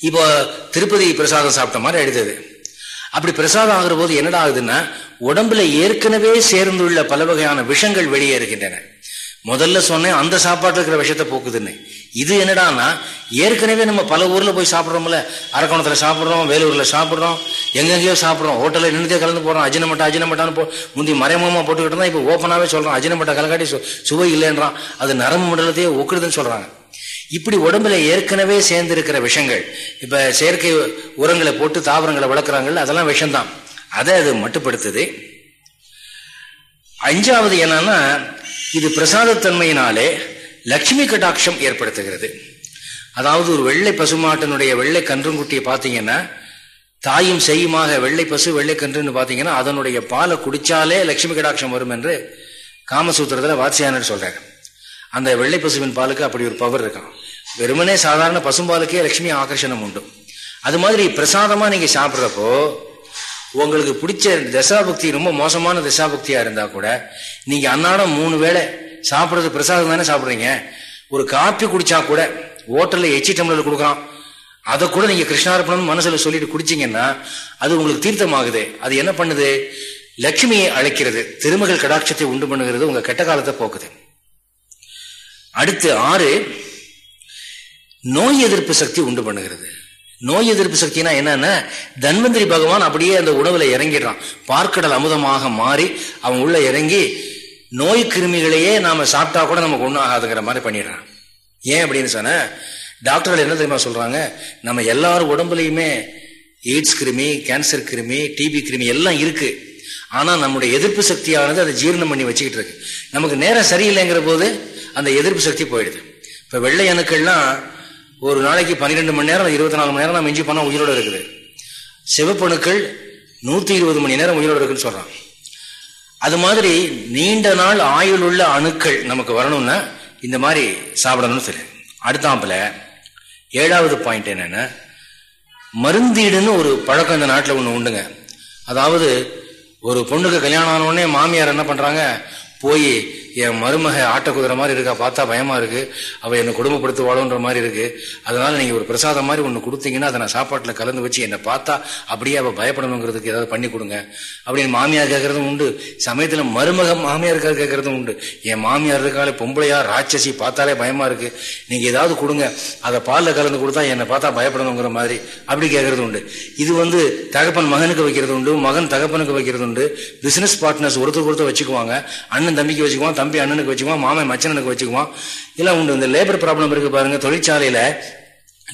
இப்போ திருப்பதி பிரசாதம் சாப்பிட்ட மாதிரி எடுத்தது அப்படி பிரசாதம் ஆகிற போது என்னடா ஆகுதுன்னா உடம்புல ஏற்கனவே சேர்ந்துள்ள பல வகையான விஷங்கள் வெளியேறுகின்றன. முதல்ல சொன்னேன் அந்த சாப்பாட்டில் இருக்கிற விஷயத்த போக்குதுன்னு. இது என்னடானா ஏற்கனவே நம்ம பல ஊரில் போய் சாப்பிட்றோம்ல. அரக்கோணத்தில் சாப்பிட்றோம் வேலூரில் சாப்பிட்றோம் எங்கெங்கேயோ சாப்பிட்றோம். ஹோட்டலில் நின்றுதே கலந்து போகிறோம் அஜினமட்டா அஜினமட்டான்னு போ முந்தி மறைமுகமாக போட்டுக்கிட்டு தான் இப்போ ஓப்பனாகவே சொல்கிறோம் அஜினமட்டா கலக்காட்டி சுவை இல்லைன்றான். அது நரம்பு மண்டலத்தையே ஒக்குடுதுன்னு சொல்கிறாங்க இப்படி உடம்புல ஏற்கனவே சேர்ந்திருக்கிற விஷங்கள் இப்ப செயற்கை உரங்களை போட்டு தாவரங்களை வளர்க்குறாங்கல்ல அதெல்லாம் விஷம்தான். அதை அது மட்டுப்படுத்துது. அஞ்சாவது என்னன்னா இது பிரசாதத்தன்மையினாலே லட்சுமி கட்டாட்சம் ஏற்படுத்துகிறது. அதாவது ஒரு வெள்ளை பசுமாட்டனுடைய வெள்ளை கன்றுங்குட்டியை பார்த்தீங்கன்னா தாயும் செய்யுமாக வெள்ளை பசு வெள்ளை கன்றுன்னு பார்த்தீங்கன்னா அதனுடைய பாலை குடிச்சாலே லட்சுமி கடாட்சம் வரும் என்று காமசூத்திரத்தில் வாட்சியானர் சொல்றாரு. அந்த வெள்ளை பசுவின் பாலுக்கு அப்படி ஒரு பவர் இருக்கான். வெறுமனே சாதாரண பசும்பாலுக்கே லட்சுமி ஆகர்ஷணம் உண்டு. அது மாதிரி பிரசாதமா நீங்க சாப்பிட்றப்போ உங்களுக்கு பிடிச்ச தசாபக்தி ரொம்ப மோசமான தசாபக்தியா இருந்தா கூட நீங்க அன்னாடம் மூணு வேளை சாப்பிட்றது பிரசாதம் தானே சாப்பிட்றீங்க. ஒரு காப்பி குடிச்சா கூட ஹோட்டல்ல எச்சி டம்ளர் கொடுக்கலாம். அதை கூட நீங்க கிருஷ்ணார்பணம்னு மனசுல சொல்லிட்டு குடிச்சீங்கன்னா அது உங்களுக்கு தீர்த்தமாகுது. அது என்ன பண்ணுது? லட்சுமியை அழைக்கிறது. திருமகள் கடாட்சத்தை உண்டு பண்ணுகிறது உங்க கெட்ட காலத்தை போக்குது. அடுத்து ஆறு நோய் எதிர்ப்பு சக்தி உண்டு பண்ணுகிறது. நோய் எதிர்ப்பு சக்தினா என்னன்னா தன்வந்திரி பகவான் அப்படியே அந்த உணவுல இறங்கிடுறான். பார்க்கடல் அமுதமாக மாறி அவன் உள்ள இறங்கி நோய் கிருமிகளையே நாம சாப்பிட்டா கூட நமக்கு ஒன்றும் ஆகாதுங்கிற மாதிரி பண்ணிடுறான். ஏன் அப்படின்னு சொன்ன டாக்டர்கள் என்ன தெரியுமா சொல்றாங்க? நம்ம எல்லாரும் உடம்புலையுமே எய்ட்ஸ் கிருமி கேன்சர் கிருமி டிபி கிருமி எல்லாம் இருக்கு. ஆனா நம்முடைய எதிர்ப்பு சக்தியானது அதை ஜீரணம் பண்ணி வச்சுக்கிட்டு இருக்கு. நமக்கு நேரம் சரியில்லைங்கிற போது அந்த எதிர்ப்பு சக்தி போயிடுது. இப்போ வெள்ளை அணுக்கள்லாம் ஒரு நாளைக்கு பன்னிரெண்டு மணி நேரம் இருபத்தி நாலு மணி நேரம் நம்ம மிஞ்சி பண்ணால் உயிரோடு இருக்குது. சிவப்பணுக்கள் நூற்றி இருபது மணி நேரம் உயிரோடு இருக்குன்னு சொல்கிறான் அது மாதிரி நீண்ட நாள் ஆயுள் உள்ள அணுக்கள் நமக்கு வரணும்னா இந்த மாதிரி சாப்பிடணும்னு சொல்லு. அடுத்தாப்புல ஏழாவது பாயிண்ட் என்னென்னா மருந்தீடுன்னு ஒரு பழக்கம் இந்த நாட்டில் ஒன்று உண்டுங்க. அதாவது ஒரு பொண்ணுக்கு கல்யாணம் ஆனோடனே மாமியார் என்ன பண்ணுறாங்க போய் என் மருமக ஆட்ட குதிரை மாதிரி இருக்கா பார்த்தா பயமா இருக்கு. அவ என்னை குடும்பப்படுத்துவாளோன்ற மாதிரி இருக்கு. அதனால நீங்க ஒரு பிரசாதம் மாதிரி ஒன்று கொடுத்தீங்கன்னா அதை நான் சாப்பாட்டில் கலந்து வச்சு என்னை பார்த்தா அப்படியே அவ பயப்படணுங்கிறதுக்கு ஏதாவது பண்ணி கொடுங்க. அப்படின்னு மாமியார் கேட்கறதும் உண்டு. சமயத்தில் மருமக மாமியாருக்காக கேட்கறதும் உண்டு. என் மாமியார் இருக்காலே பொம்பளையா ராட்சசி பார்த்தாலே பயமா இருக்கு. நீங்க ஏதாவது கொடுங்க. அதை பாலில் கலந்து கொடுத்தா என்னை பார்த்தா பயப்படணுங்கிற மாதிரி அப்படி கேட்கறது உண்டு. இது வந்து தகப்பன் மகனுக்கு வைக்கிறது உண்டு. மகன் தகப்பனுக்கு வைக்கிறது உண்டு. பிசினஸ் பார்ட்னர்ஸ் ஒருத்தர் ஒருத்தர் வச்சுக்குவாங்க. அண்ணன் தம்பிக்கு வச்சுக்குவான் தம்பி அண்ணனுக்கு வச்சுக்குவான் மாமன் மச்சனனுக்கு வச்சுக்குவான். எல்லாம் உண்டு இந்த லேபர் ப்ராப்ளம் இருக்கு பாருங்க தொழிற்சாலையில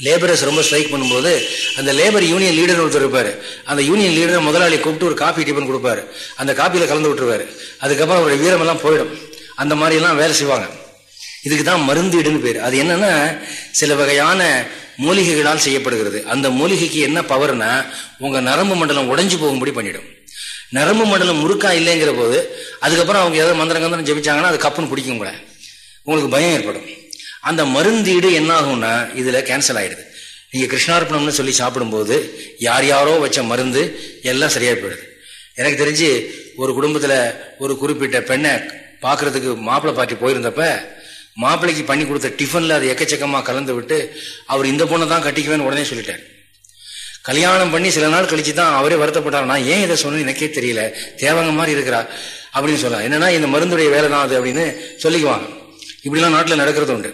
லேபரர்ஸ் ரொம்ப ஸ்ட்ரைக் பண்ணும்போது அந்த லேபர் யூனியன் லீடர் ஒருத்தர் இருப்பார். அந்த யூனியன் லீடர் முதலாளி கூப்பிட்டு ஒரு காஃபி டிஃபன் கொடுப்பாரு. அந்த காப்பியில கலந்து விட்டுருவாரு. அதுக்கப்புறம் அவருடைய வீரமெல்லாம் போயிடும். அந்த மாதிரி எல்லாம் வேலை செய்வாங்க. இதுக்கு தான் மருந்தீடுன்னு பேர். அது என்னன்னா சில வகையான மூலிகைகளால் செய்யப்படுகிறது. அந்த மூலிகைக்கு என்ன பவர்னா உங்க நரம்பு மண்டலம் உடைஞ்சு போகும்படி பண்ணிடும். நரம்பு மண்டலம் முறுக்கா இல்லைங்கிற போது அதுக்கப்புறம் அவங்க ஏதாவது மந்திரம் கந்திரம் ஜெபிச்சாங்கன்னா அது கப்புன்னு பிடிக்கும் கூட. உங்களுக்கு பயம் ஏற்படும். அந்த மருந்தீடு என்ன ஆகும்னா இதுல கேன்சல் ஆயிடுது. நீங்க கிருஷ்ணார்ப்பணம்னு சொல்லி சாப்பிடும்போது யார் யாரோ வச்ச மருந்து எல்லாம் சரியா போயிடுது. எனக்கு தெரிஞ்சு ஒரு குடும்பத்துல ஒரு குறிப்பிட்ட பெண்ணை பாக்குறதுக்கு மாப்பிள்ளை பார்ட்டி போயிருந்தப்ப மாப்பிள்ளைக்கு பண்ணி கொடுத்த டிஃபன்ல அது எக்கச்சக்கமா கலந்து விட்டு அவர் இந்த பொண்ணை தான் கட்டிக்குவேன்னு உடனே சொல்லிட்டார். கல்யாணம் பண்ணி சில நாள் கழிச்சு தான் அவரே வருத்தப்பட்டார். நான் ஏன் இதை சொன்னேன் எனக்கே தெரியல. தேவங்க மாதிரி இருக்கிறா அப்படின்னு சொல்லலாம் என்னன்னா இந்த மருந்துடைய வேலை தான் அது அப்படின்னு சொல்லிக்குவாங்க. இப்படிலாம் நாட்டில் நடக்கிறது உண்டு.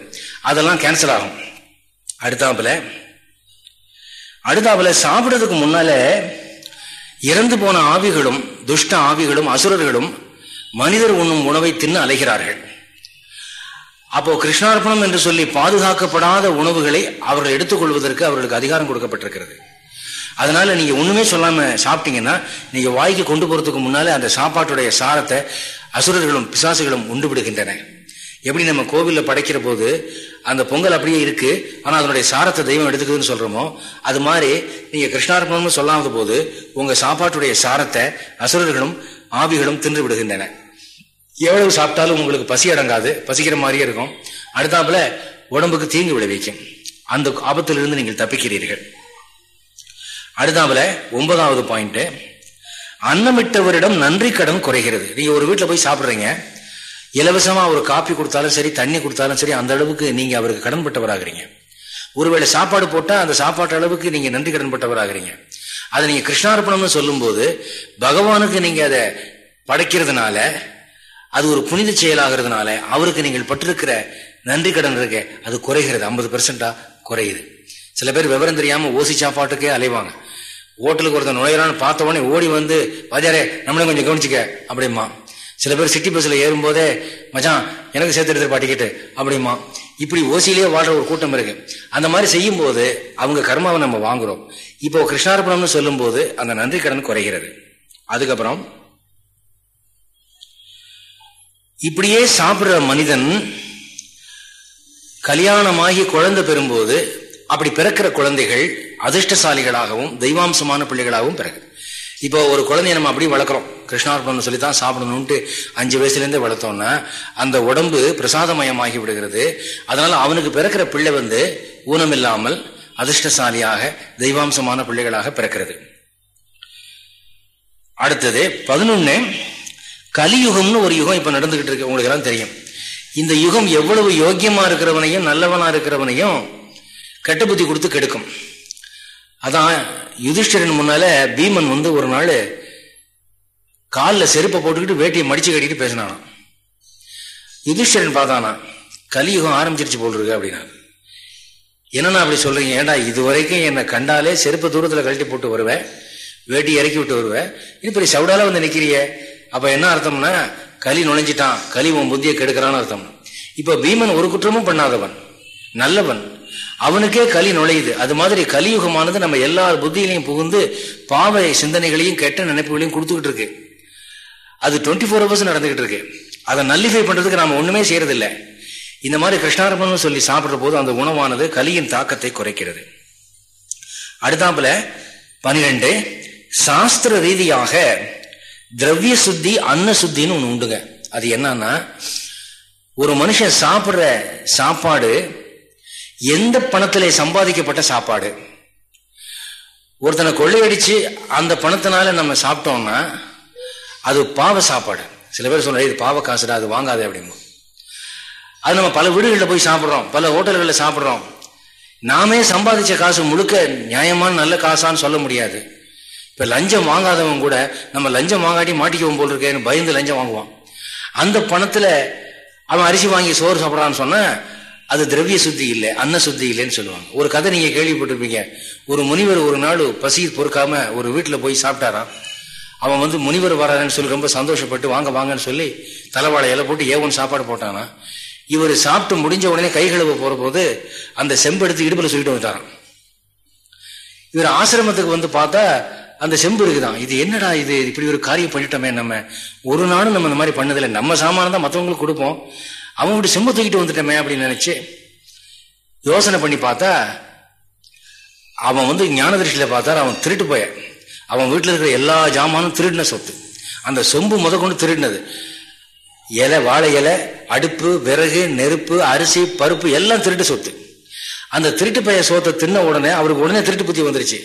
அதெல்லாம் கேன்சல் ஆகும். அடுத்தாப்புல அடுத்தாப்புல சாப்பிட்றதுக்கு முன்னால இறந்து போன ஆவிகளும் துஷ்ட ஆவிகளும் அசுரர்களும் மனிதர் உண்ணும் உணவை தின்னு அலைகிறார்கள். அப்போ கிருஷ்ணார்ப்பணம் என்று சொல்லி பாதுகாக்கப்படாத உணவுகளை அவர்கள் எடுத்துக்கொள்வதற்கு அவர்களுக்கு அதிகாரம் கொடுக்கப்பட்டிருக்கிறது. அதனால நீங்க ஒண்ணுமே சொல்லாம சாப்பிட்டீங்கன்னா நீங்க வாய்க்கு கொண்டு போறதுக்கு முன்னாலே அந்த சாப்பாட்டுடைய சாரத்தை அசுரர்களும் பிசாசுகளும் உண்டு விடுகின்றன எப்படி நம்ம கோவிலில் படைக்கிற போது அந்த பொங்கல் அப்படியே இருக்கு ஆனா அதனுடைய சாரத்தை தெய்வம் எடுத்துக்குதுன்னு சொல்றோமோ அது மாதிரி நீங்க கிருஷ்ணார்பணம்னு சொல்லாத போது உங்க சாப்பாட்டுடைய சாரத்தை அசுரர்களும் ஆவிகளும் தின்று விடுகின்றன எவ்வளவு சாப்பிட்டாலும் உங்களுக்கு பசி அடங்காது பசிக்கிற மாதிரியே இருக்கும். அடுத்தாப்புல உடம்புக்கு தீங்கு விளைவிக்கும். அந்த ஆபத்திலிருந்து நீங்கள் தப்பிக்கிறீர்கள். அடுத்தாப்புல ஒன்பதாவது பாயிண்ட் அன்னமிட்டவரிடம் நன்றி கடன் குறைகிறது. நீங்க ஒரு வீட்டில் போய் சாப்பிட்றீங்க. இலவசமா ஒரு காப்பி கொடுத்தாலும் சரி தண்ணி கொடுத்தாலும் சரி அந்த அளவுக்கு நீங்க அவருக்கு கடன்பட்டவராகிறீங்க ஒருவேளை சாப்பாடு போட்டா அந்த சாப்பாட்டு அளவுக்கு நீங்க நன்றி கடன்பட்டவராகிறீங்க அதை நீங்க கிருஷ்ணார்ப்பணம்னு சொல்லும் போது பகவானுக்கு நீங்க அதை படைக்கிறதுனால அது ஒரு புனித செயலாகிறதுனால அவருக்கு நீங்கள் பட்டிருக்கிற நன்றி கடன் இருக்க அது குறைகிறது. ஐம்பது பெர்சென்டா குறையுது. சில பேர் விவரம் தெரியாம ஓசி சாப்பாட்டுக்கே அலைவாங்க. ஹோட்டலுக்கு ஒருத்தர் நுழையிறான்னு பார்த்த உடனே ஓடி வந்து வாஜாரே நம்மளும் கொஞ்சம் கவனிச்சுக்க அப்படிமா சில பேர் சிட்டி பஸ்ல ஏறும் போதே மச்சான் எனக்கு சேர்த்து எடுத்துருப்பா டிக்கெட்டு அப்படிமா இப்படி ஓசியிலேயே வாழ்ற ஒரு கூட்டம் இருக்கு. அந்த மாதிரி செய்யும் போது அவங்க கர்மாவை நம்ம வாங்குறோம். இப்போ கிருஷ்ணார்பணம்னு சொல்லும் போது அந்த நன்றி கடன் குறைகிறது. அதுக்கப்புறம் இப்படியே சாப்பிடுற மனிதன் கல்யாணமாகி குழந்தை பெறும்போது அப்படி பிறக்கிற குழந்தைகள் அதிர்ஷ்டசாலிகளாகவும் தெய்வாம்சமான பிள்ளைகளாகவும் பிறகு இப்போ ஒரு குழந்தைய நம்ம அப்படி வளர்க்குறோம். கிருஷ்ணார்பணம் சொல்லி தான் சாப்பிடணும்ட்டு அஞ்சு வயசுலேருந்தே வளர்த்தோம்னா அந்த உடம்பு பிரசாதமயமாகி விடுகிறது அதனால் அவனுக்கு பிறக்கிற பிள்ளை வந்து ஊனமில்லாமல் அதிர்ஷ்டசாலியாக தெய்வாம்சமான பிள்ளைகளாக பிறக்கிறது. அடுத்தது பதினொன்று கலியுகம்னு ஒரு யுகம் இப்போ நடந்துகிட்டு இருக்கு. உங்களுக்கு எல்லாம் தெரியும். இந்த யுகம் எவ்வளவு யோக்கியமா இருக்கிறவனையும் நல்லவனா இருக்கிறவனையும் கெட்ட புத்தி கொடுத்து கெடுக்கும். அதான் யுதிஷ்டரன் முன்னால பீமன் வந்து ஒரு நாள் காலில் செருப்பை போட்டுக்கிட்டு வேட்டியை மடிச்சு கட்டிட்டு பேசினானா யுதிஷ்டரன் பார்த்தானா கலியுகம் ஆரம்பிச்சிருச்சு போல் இருக்கு அப்படின்னா. என்னன்னா அப்படி சொல்றீங்க? ஏண்டா இது வரைக்கும் என்னை கண்டாலே செருப்பு தூரத்தில் கழட்டி போட்டு வருவேன் வேட்டி இறக்கி விட்டு வருவேன் இப்படி சவுடால வந்து நிற்கிறியே அப்ப என்ன அர்த்தம்னா களி நுழைஞ்சிட்டான் களி உன் புத்தியை கெடுக்கிறான்னு அர்த்தம். இப்ப பீமன் ஒரு குற்றமும் பண்ணாதவன் நல்லவன். அவனுக்கே களி நுழையுது. அது மாதிரி கலியுகமானது நம்ம எல்லா புத்தியிலையும் புகுந்து பாவ சிந்தனைகளையும் கெட்ட நினைப்புகளையும் கொடுத்துக்கிட்டு இருக்கு. அது டுவெண்ட்டி ஃபோர் ஹவர்ஸ் நடந்துகிட்டு இருக்கு. அதை நல்லிஃபை பண்றதுக்கு நாம ஒண்ணுமே செய்யறதில்லை. இந்த மாதிரி கிருஷ்ணார்பணம் சொல்லி சாப்பிடுற போது அந்த உணவானது கலியின் தாக்கத்தை குறைக்கிறது. அடுத்தாப்புல பனிரெண்டு சாஸ்திர ரீதியாக திரவிய சுத்தி அன்ன சுத்தின்னு ஒண்ணு உண்டுங்க. அது என்னன்னா ஒரு மனுஷன் சாப்பிடுற சாப்பாடு எந்த பணத்திலே சம்பாதிக்கப்பட்ட சாப்பாடு? ஒருத்தனை கொள்ளையடிச்சு அந்த பணத்தினால நம்ம சாப்பிட்டோம்னா அது பாவ சாப்பாடு. சில பேர் சொல்ற இது பாவ காசுடா அது வாங்காதே அப்படின்னு. அது நம்ம பல வீடுகளில் போய் சாப்பிட்றோம் பல ஹோட்டல்களில் சாப்பிட்றோம். நாமே சம்பாதிச்ச காசு முழுக்க நியாயமான நல்ல காசான்னு சொல்ல முடியாது. இப்ப லஞ்சம் வாங்காதவன் கூட நம்ம லஞ்சம் வாங்காட்டி மாட்டிக்கவும் போல் இருக்கேன்னு பயந்து லஞ்சம் வாங்குவான். அந்த பணத்துல அவன் அரிசி வாங்கி சோறு சாப்பிட்றான்னு சொன்னா அது திரவிய சுத்தி இல்லை அன்ன சுத்தி இல்லைன்னு சொல்லுவாங்க. ஒரு கதை நீங்க கேள்விப்பட்டிருப்பீங்க. ஒரு முனிவர் ஒரு நாள் பசி பொறுக்காம ஒரு வீட்டுல போய் சாப்பிட்டாராம். அவன் வந்து முனிவர் வரான்னு சொல்லி ரொம்ப சந்தோஷப்பட்டு வாங்க வாங்கன்னு சொல்லி தலைவாழை இலை போட்டு ஏவன் சாப்பாடு போட்டானா. இவர் சாப்பிட்டு முடிஞ்ச உடனே கை கழுவ போற போது அந்த செம்பு எடுத்து இடுப்புல சொல்லிட்டு வந்துட்டாரான் இவர் ஆசிரமத்துக்கு வந்து பார்த்தா அந்த செம்பு இருக்குதான். இது என்னடா இது? இப்படி ஒரு காரியம் பண்ணிட்டோமே நம்ம. ஒரு நாளும் நம்ம இந்த மாதிரி பண்ணதில்லை. நம்ம சாமானம் தான் மற்றவங்களுக்கு கொடுப்போம். அவன் இப்படி செம்பு தூக்கிட்டு வந்துட்டோமே அப்படின்னு நினைச்சு யோசனை பண்ணி பார்த்தா அவன் வந்து ஞான திருஷ்டியில பார்த்தாரு அவன் திருட்டு போய. அவன் வீட்டில் இருக்கிற எல்லா ஜாமானும் திருடின சொத்து. அந்த சொம்பு முத கொண்டு திருடினது. இலை வாழை இலை அடுப்பு விறகு நெருப்பு அரிசி பருப்பு எல்லாம் திருட்டு சொத்து. அந்த திருட்டு பைய சோத்தை தின்ன உடனே அவருக்கு உடனே திருட்டு புத்தி வந்துருச்சு.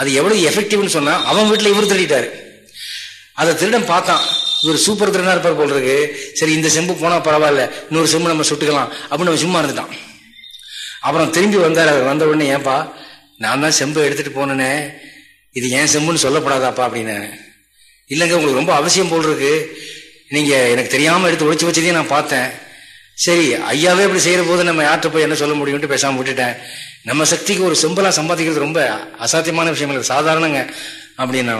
அது எவ்வளவு எஃபெக்டிவ்னு சொன்னா அவன் வீட்டில் இவர் திருடிட்டாரு. அதை திருடன் பார்த்தான். இவர் சூப்பர் திறனா இருப்பார் போல் இருக்கு சரி இந்த செம்பு போனா பரவாயில்ல இன்னொரு செம்பு நம்ம சுட்டுக்கலாம் அப்படின்னு நம்ம சும்மா இருந்துட்டான். அப்புறம் திரும்பி வந்தார் அவர் வந்த உடனே ஏன்பா நான் தான் செம்பு எடுத்துட்டு போனேனே இது ஏன் செம்புன்னு சொல்லப்படாதாப்பா அப்படின்னு. இல்லைங்க உங்களுக்கு ரொம்ப அவசியம் போல் இருக்கு நீங்க எனக்கு தெரியாம எடுத்து ஒழிச்சு வச்சதையும் நான் பார்த்தேன். சரி ஐயாவே இப்படி செய்யற போது நம்ம யார்கிட்ட போய் என்ன சொல்ல முடியும்ட்டு பேசாம விட்டுட்டேன். நம்ம சக்திக்கு ஒரு செம்பலா சம்பாதிக்கிறது ரொம்ப அசாத்தியமான விஷயம் சாதாரணங்க அப்படின்னா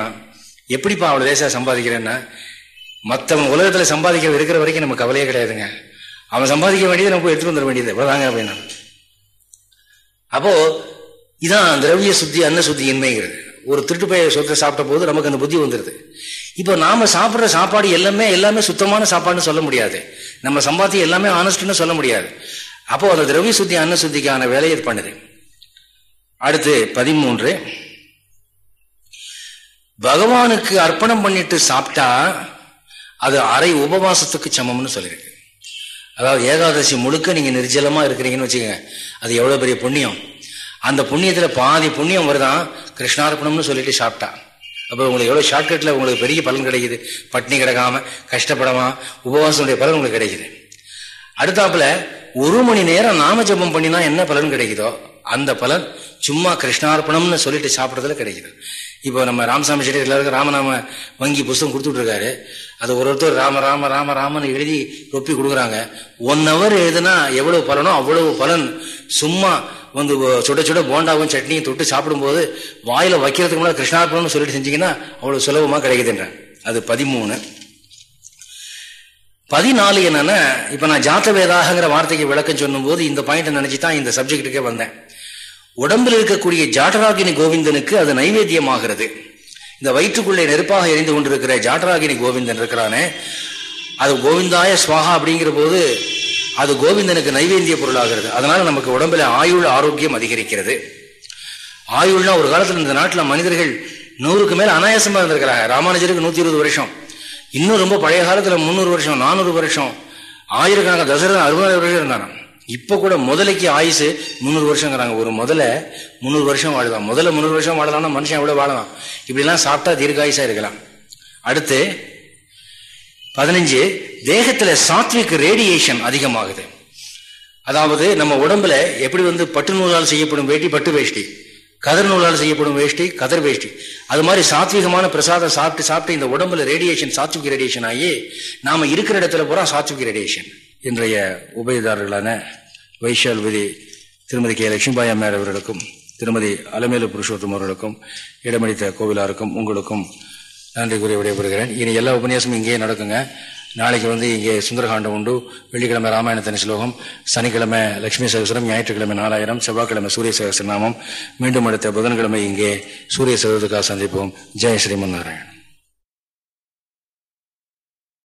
எப்படிப்பா அவ்வளவு லேசா சம்பாதிக்கிறேன்னா? மற்றவன் உலகத்தில் சம்பாதிக்க இருக்கிற வரைக்கும் நம்ம கவலையே கிடையாதுங்க. அவன் சம்பாதிக்க வேண்டியது நம்ம எடுத்துட்டு வந்துட வேண்டியது இவ்வளோதாங்க அப்படின்னா. அப்போ இதான் திரவிய சுத்தி அன்ன சுத்தி இன்மைங்கிறது. ஒரு திருட்டு பைய சொத்தை சாப்பிட்ட போது நமக்கு அந்த புத்தி வந்துருது. இப்போ நாம சாப்பிட்ற சாப்பாடு எல்லாமே எல்லாமே சுத்தமான சாப்பாடுன்னு சொல்ல முடியாது. நம்ம சம்பாத்தி எல்லாமே ஆனஸ்ட்னு சொல்ல முடியாது. அப்போ அந்த திரவிய சுத்தி அன்ன சுத்திக்கான வேலையை பண்ணுது. அடுத்து பதிமூன்று. பகவானுக்கு அர்ப்பணம் பண்ணிட்டு சாப்பிட்டா அது அரை உபவாசத்துக்கு சமம்னு சொல்லியிருக்கு. அதாவது ஏகாதசி முழுக்க நீங்க நிர்ஜலமா இருக்கிறீங்கன்னு வச்சுக்கோங்க. அது எவ்வளவு பெரிய புண்ணியம்? அந்த புண்ணியத்துல பாதி புண்ணியம் வருதான் கிருஷ்ணார்ப்பணம்னு சொல்லிட்டு சாப்பிட்டா. அப்போ உங்களுக்கு எவ்வளவு ஷார்ட்கட்ல உங்களுக்கு பெரிய பலன் கிடைக்குது? பட்னி கிடக்காம கஷ்டப்படாம உபவாசனுடைய பலன் உங்களுக்கு கிடைக்குது. அடுத்தாப்புல ஒரு மணி நேரம் நாம ஜபம் பண்ணினா என்ன பலன் கிடைக்குதோ அந்த பலன் சும்மா கிருஷ்ணார்ப்பணம்னு சொல்லிட்டு சாப்பிட்றதுல கிடைக்குது. இப்போ நம்ம ராமசாமி செட்டி எல்லாருக்கும் ராமநாம வங்கி புஸ்தகம் கொடுத்துட்ருக்காரு. அதை அது ஒரு ஒருத்தர் ராம ராம ராம ராமன் எழுதி ரொப்பி கொடுக்குறாங்க. ஒன் ஹவர் எழுதுனா எவ்வளவு பலனோ அவ்வளவு பலன். சும்மா வந்து சுட சுட போண்டாவும் சட்னியும் தொட்டு சாப்பிடும்போது வாயில வைக்கிறதுக்கு முன்னாடி கிருஷ்ணார்பணம்னு சொல்லிட்டு செஞ்சீங்கன்னா அவ்வளவு சுலபமா கிடைக்குதுன்றேன் அது பதிமூணு. பதினாலு என்னன்னா இப்ப நான் ஜாத்த வேதாகங்கிற வார்த்தைக்கு விளக்கம் சொல்லும் போது இந்த பாயிண்ட் நினைச்சுதான் இந்த சப்ஜெக்டுக்கே வந்தேன். உடம்பில் இருக்கக்கூடிய ஜாட்டராகினி கோவிந்தனுக்கு அது நைவேத்தியமாகிறது. இந்த வயிற்றுக்குள்ளே நெருப்பாக எரிந்து கொண்டிருக்கிற ஜாட்டராகினி கோவிந்தன் இருக்கிறானே அது கோவிந்தாய சுவாகா அப்படிங்கிற போது அது கோவிந்தனுக்கு நைவேந்திய பொருளாகிறது. அதனால நமக்கு உடம்புல ஆயுள் ஆரோக்கியம் அதிகரிக்கிறது. ஆயுள்னா ஒரு காலத்தில் இந்த நாட்டில் மனிதர்கள் நூறுக்கு மேல அனாயாசமா இருந்திருக்கிறாங்க. ராமானுஜருக்கு நூத்தி இருபது வருஷம். இன்னும் ரொம்ப பழைய காலத்துல முந்நூறு வருஷம் நானூறு வருஷம். ஆயிரக்கணக்கான தசரன் அறுபதாயிரம் வருஷம் இருந்தாங்க இப்போ கூட முதலைக்கு ஆயுசு முந்நூறு வருஷங்கிறாங்க. ஒரு முதல்ல முந்நூறு வருஷம் வாழலாம் முதல்ல முந்நூறு வருஷம் வாழலாம்னா மனுஷன் எவ்வளோ வாழலாம்? இப்படிலாம் சாப்பிட்டா தீர்காயுசா இருக்கலாம். அடுத்து பதினஞ்சு தேகத்தில் சாத்விக் ரேடியேஷன் அதிகமாகுது. அதாவது நம்ம உடம்புல எப்படி வந்து பட்டு நூலால் செய்யப்படும் வேட்டி பட்டு வேஷ்டி. கதர் நூலால் செய்யப்படும் வேஷ்டி கதர் வேஷ்டி. அது மாதிரி சாத்விகமான பிரசாதம் சாப்பிட்டு சாப்பிட்டு இந்த உடம்புல ரேடியேஷன் சாத்விக் ரேடியேஷன் ஆகி நாம இருக்கிற இடத்துல பூரா சாத்விக் ரேடியேஷன் இன்றைய உபயதாரர்களான வைஷால் விதி திருமதி கே. லட்சுமிபாய் அம்மையார் அவர்களுக்கும் திருமதி அலமேலு புருஷோத்தம் அவர்களுக்கும் இடமளித்த கோவிலாருக்கும் உங்களுக்கும் நன்றி கூறி விடைபெறுகிறேன். இனி எல்லா உபன்யாசமும் இங்கேயே நடக்குங்க. நாளைக்கு வந்து இங்கே சுந்தரகாண்டம் உண்டு. வெள்ளிக்கிழமை ராமாயணத்தனி ஸ்லோகம் சனிக்கிழமை லட்சுமி சகசரம் ஞாயிற்றுக்கிழமை நாலாயிரம் செவ்வாய்க்கிழமை சூரிய சகசரநாமம். மீண்டும் அடுத்த புதன்கிழமை இங்கே சூரிய சகோதரத்துக்காக சந்திப்போம். ஜெய ஸ்ரீமன் நாராயணன்.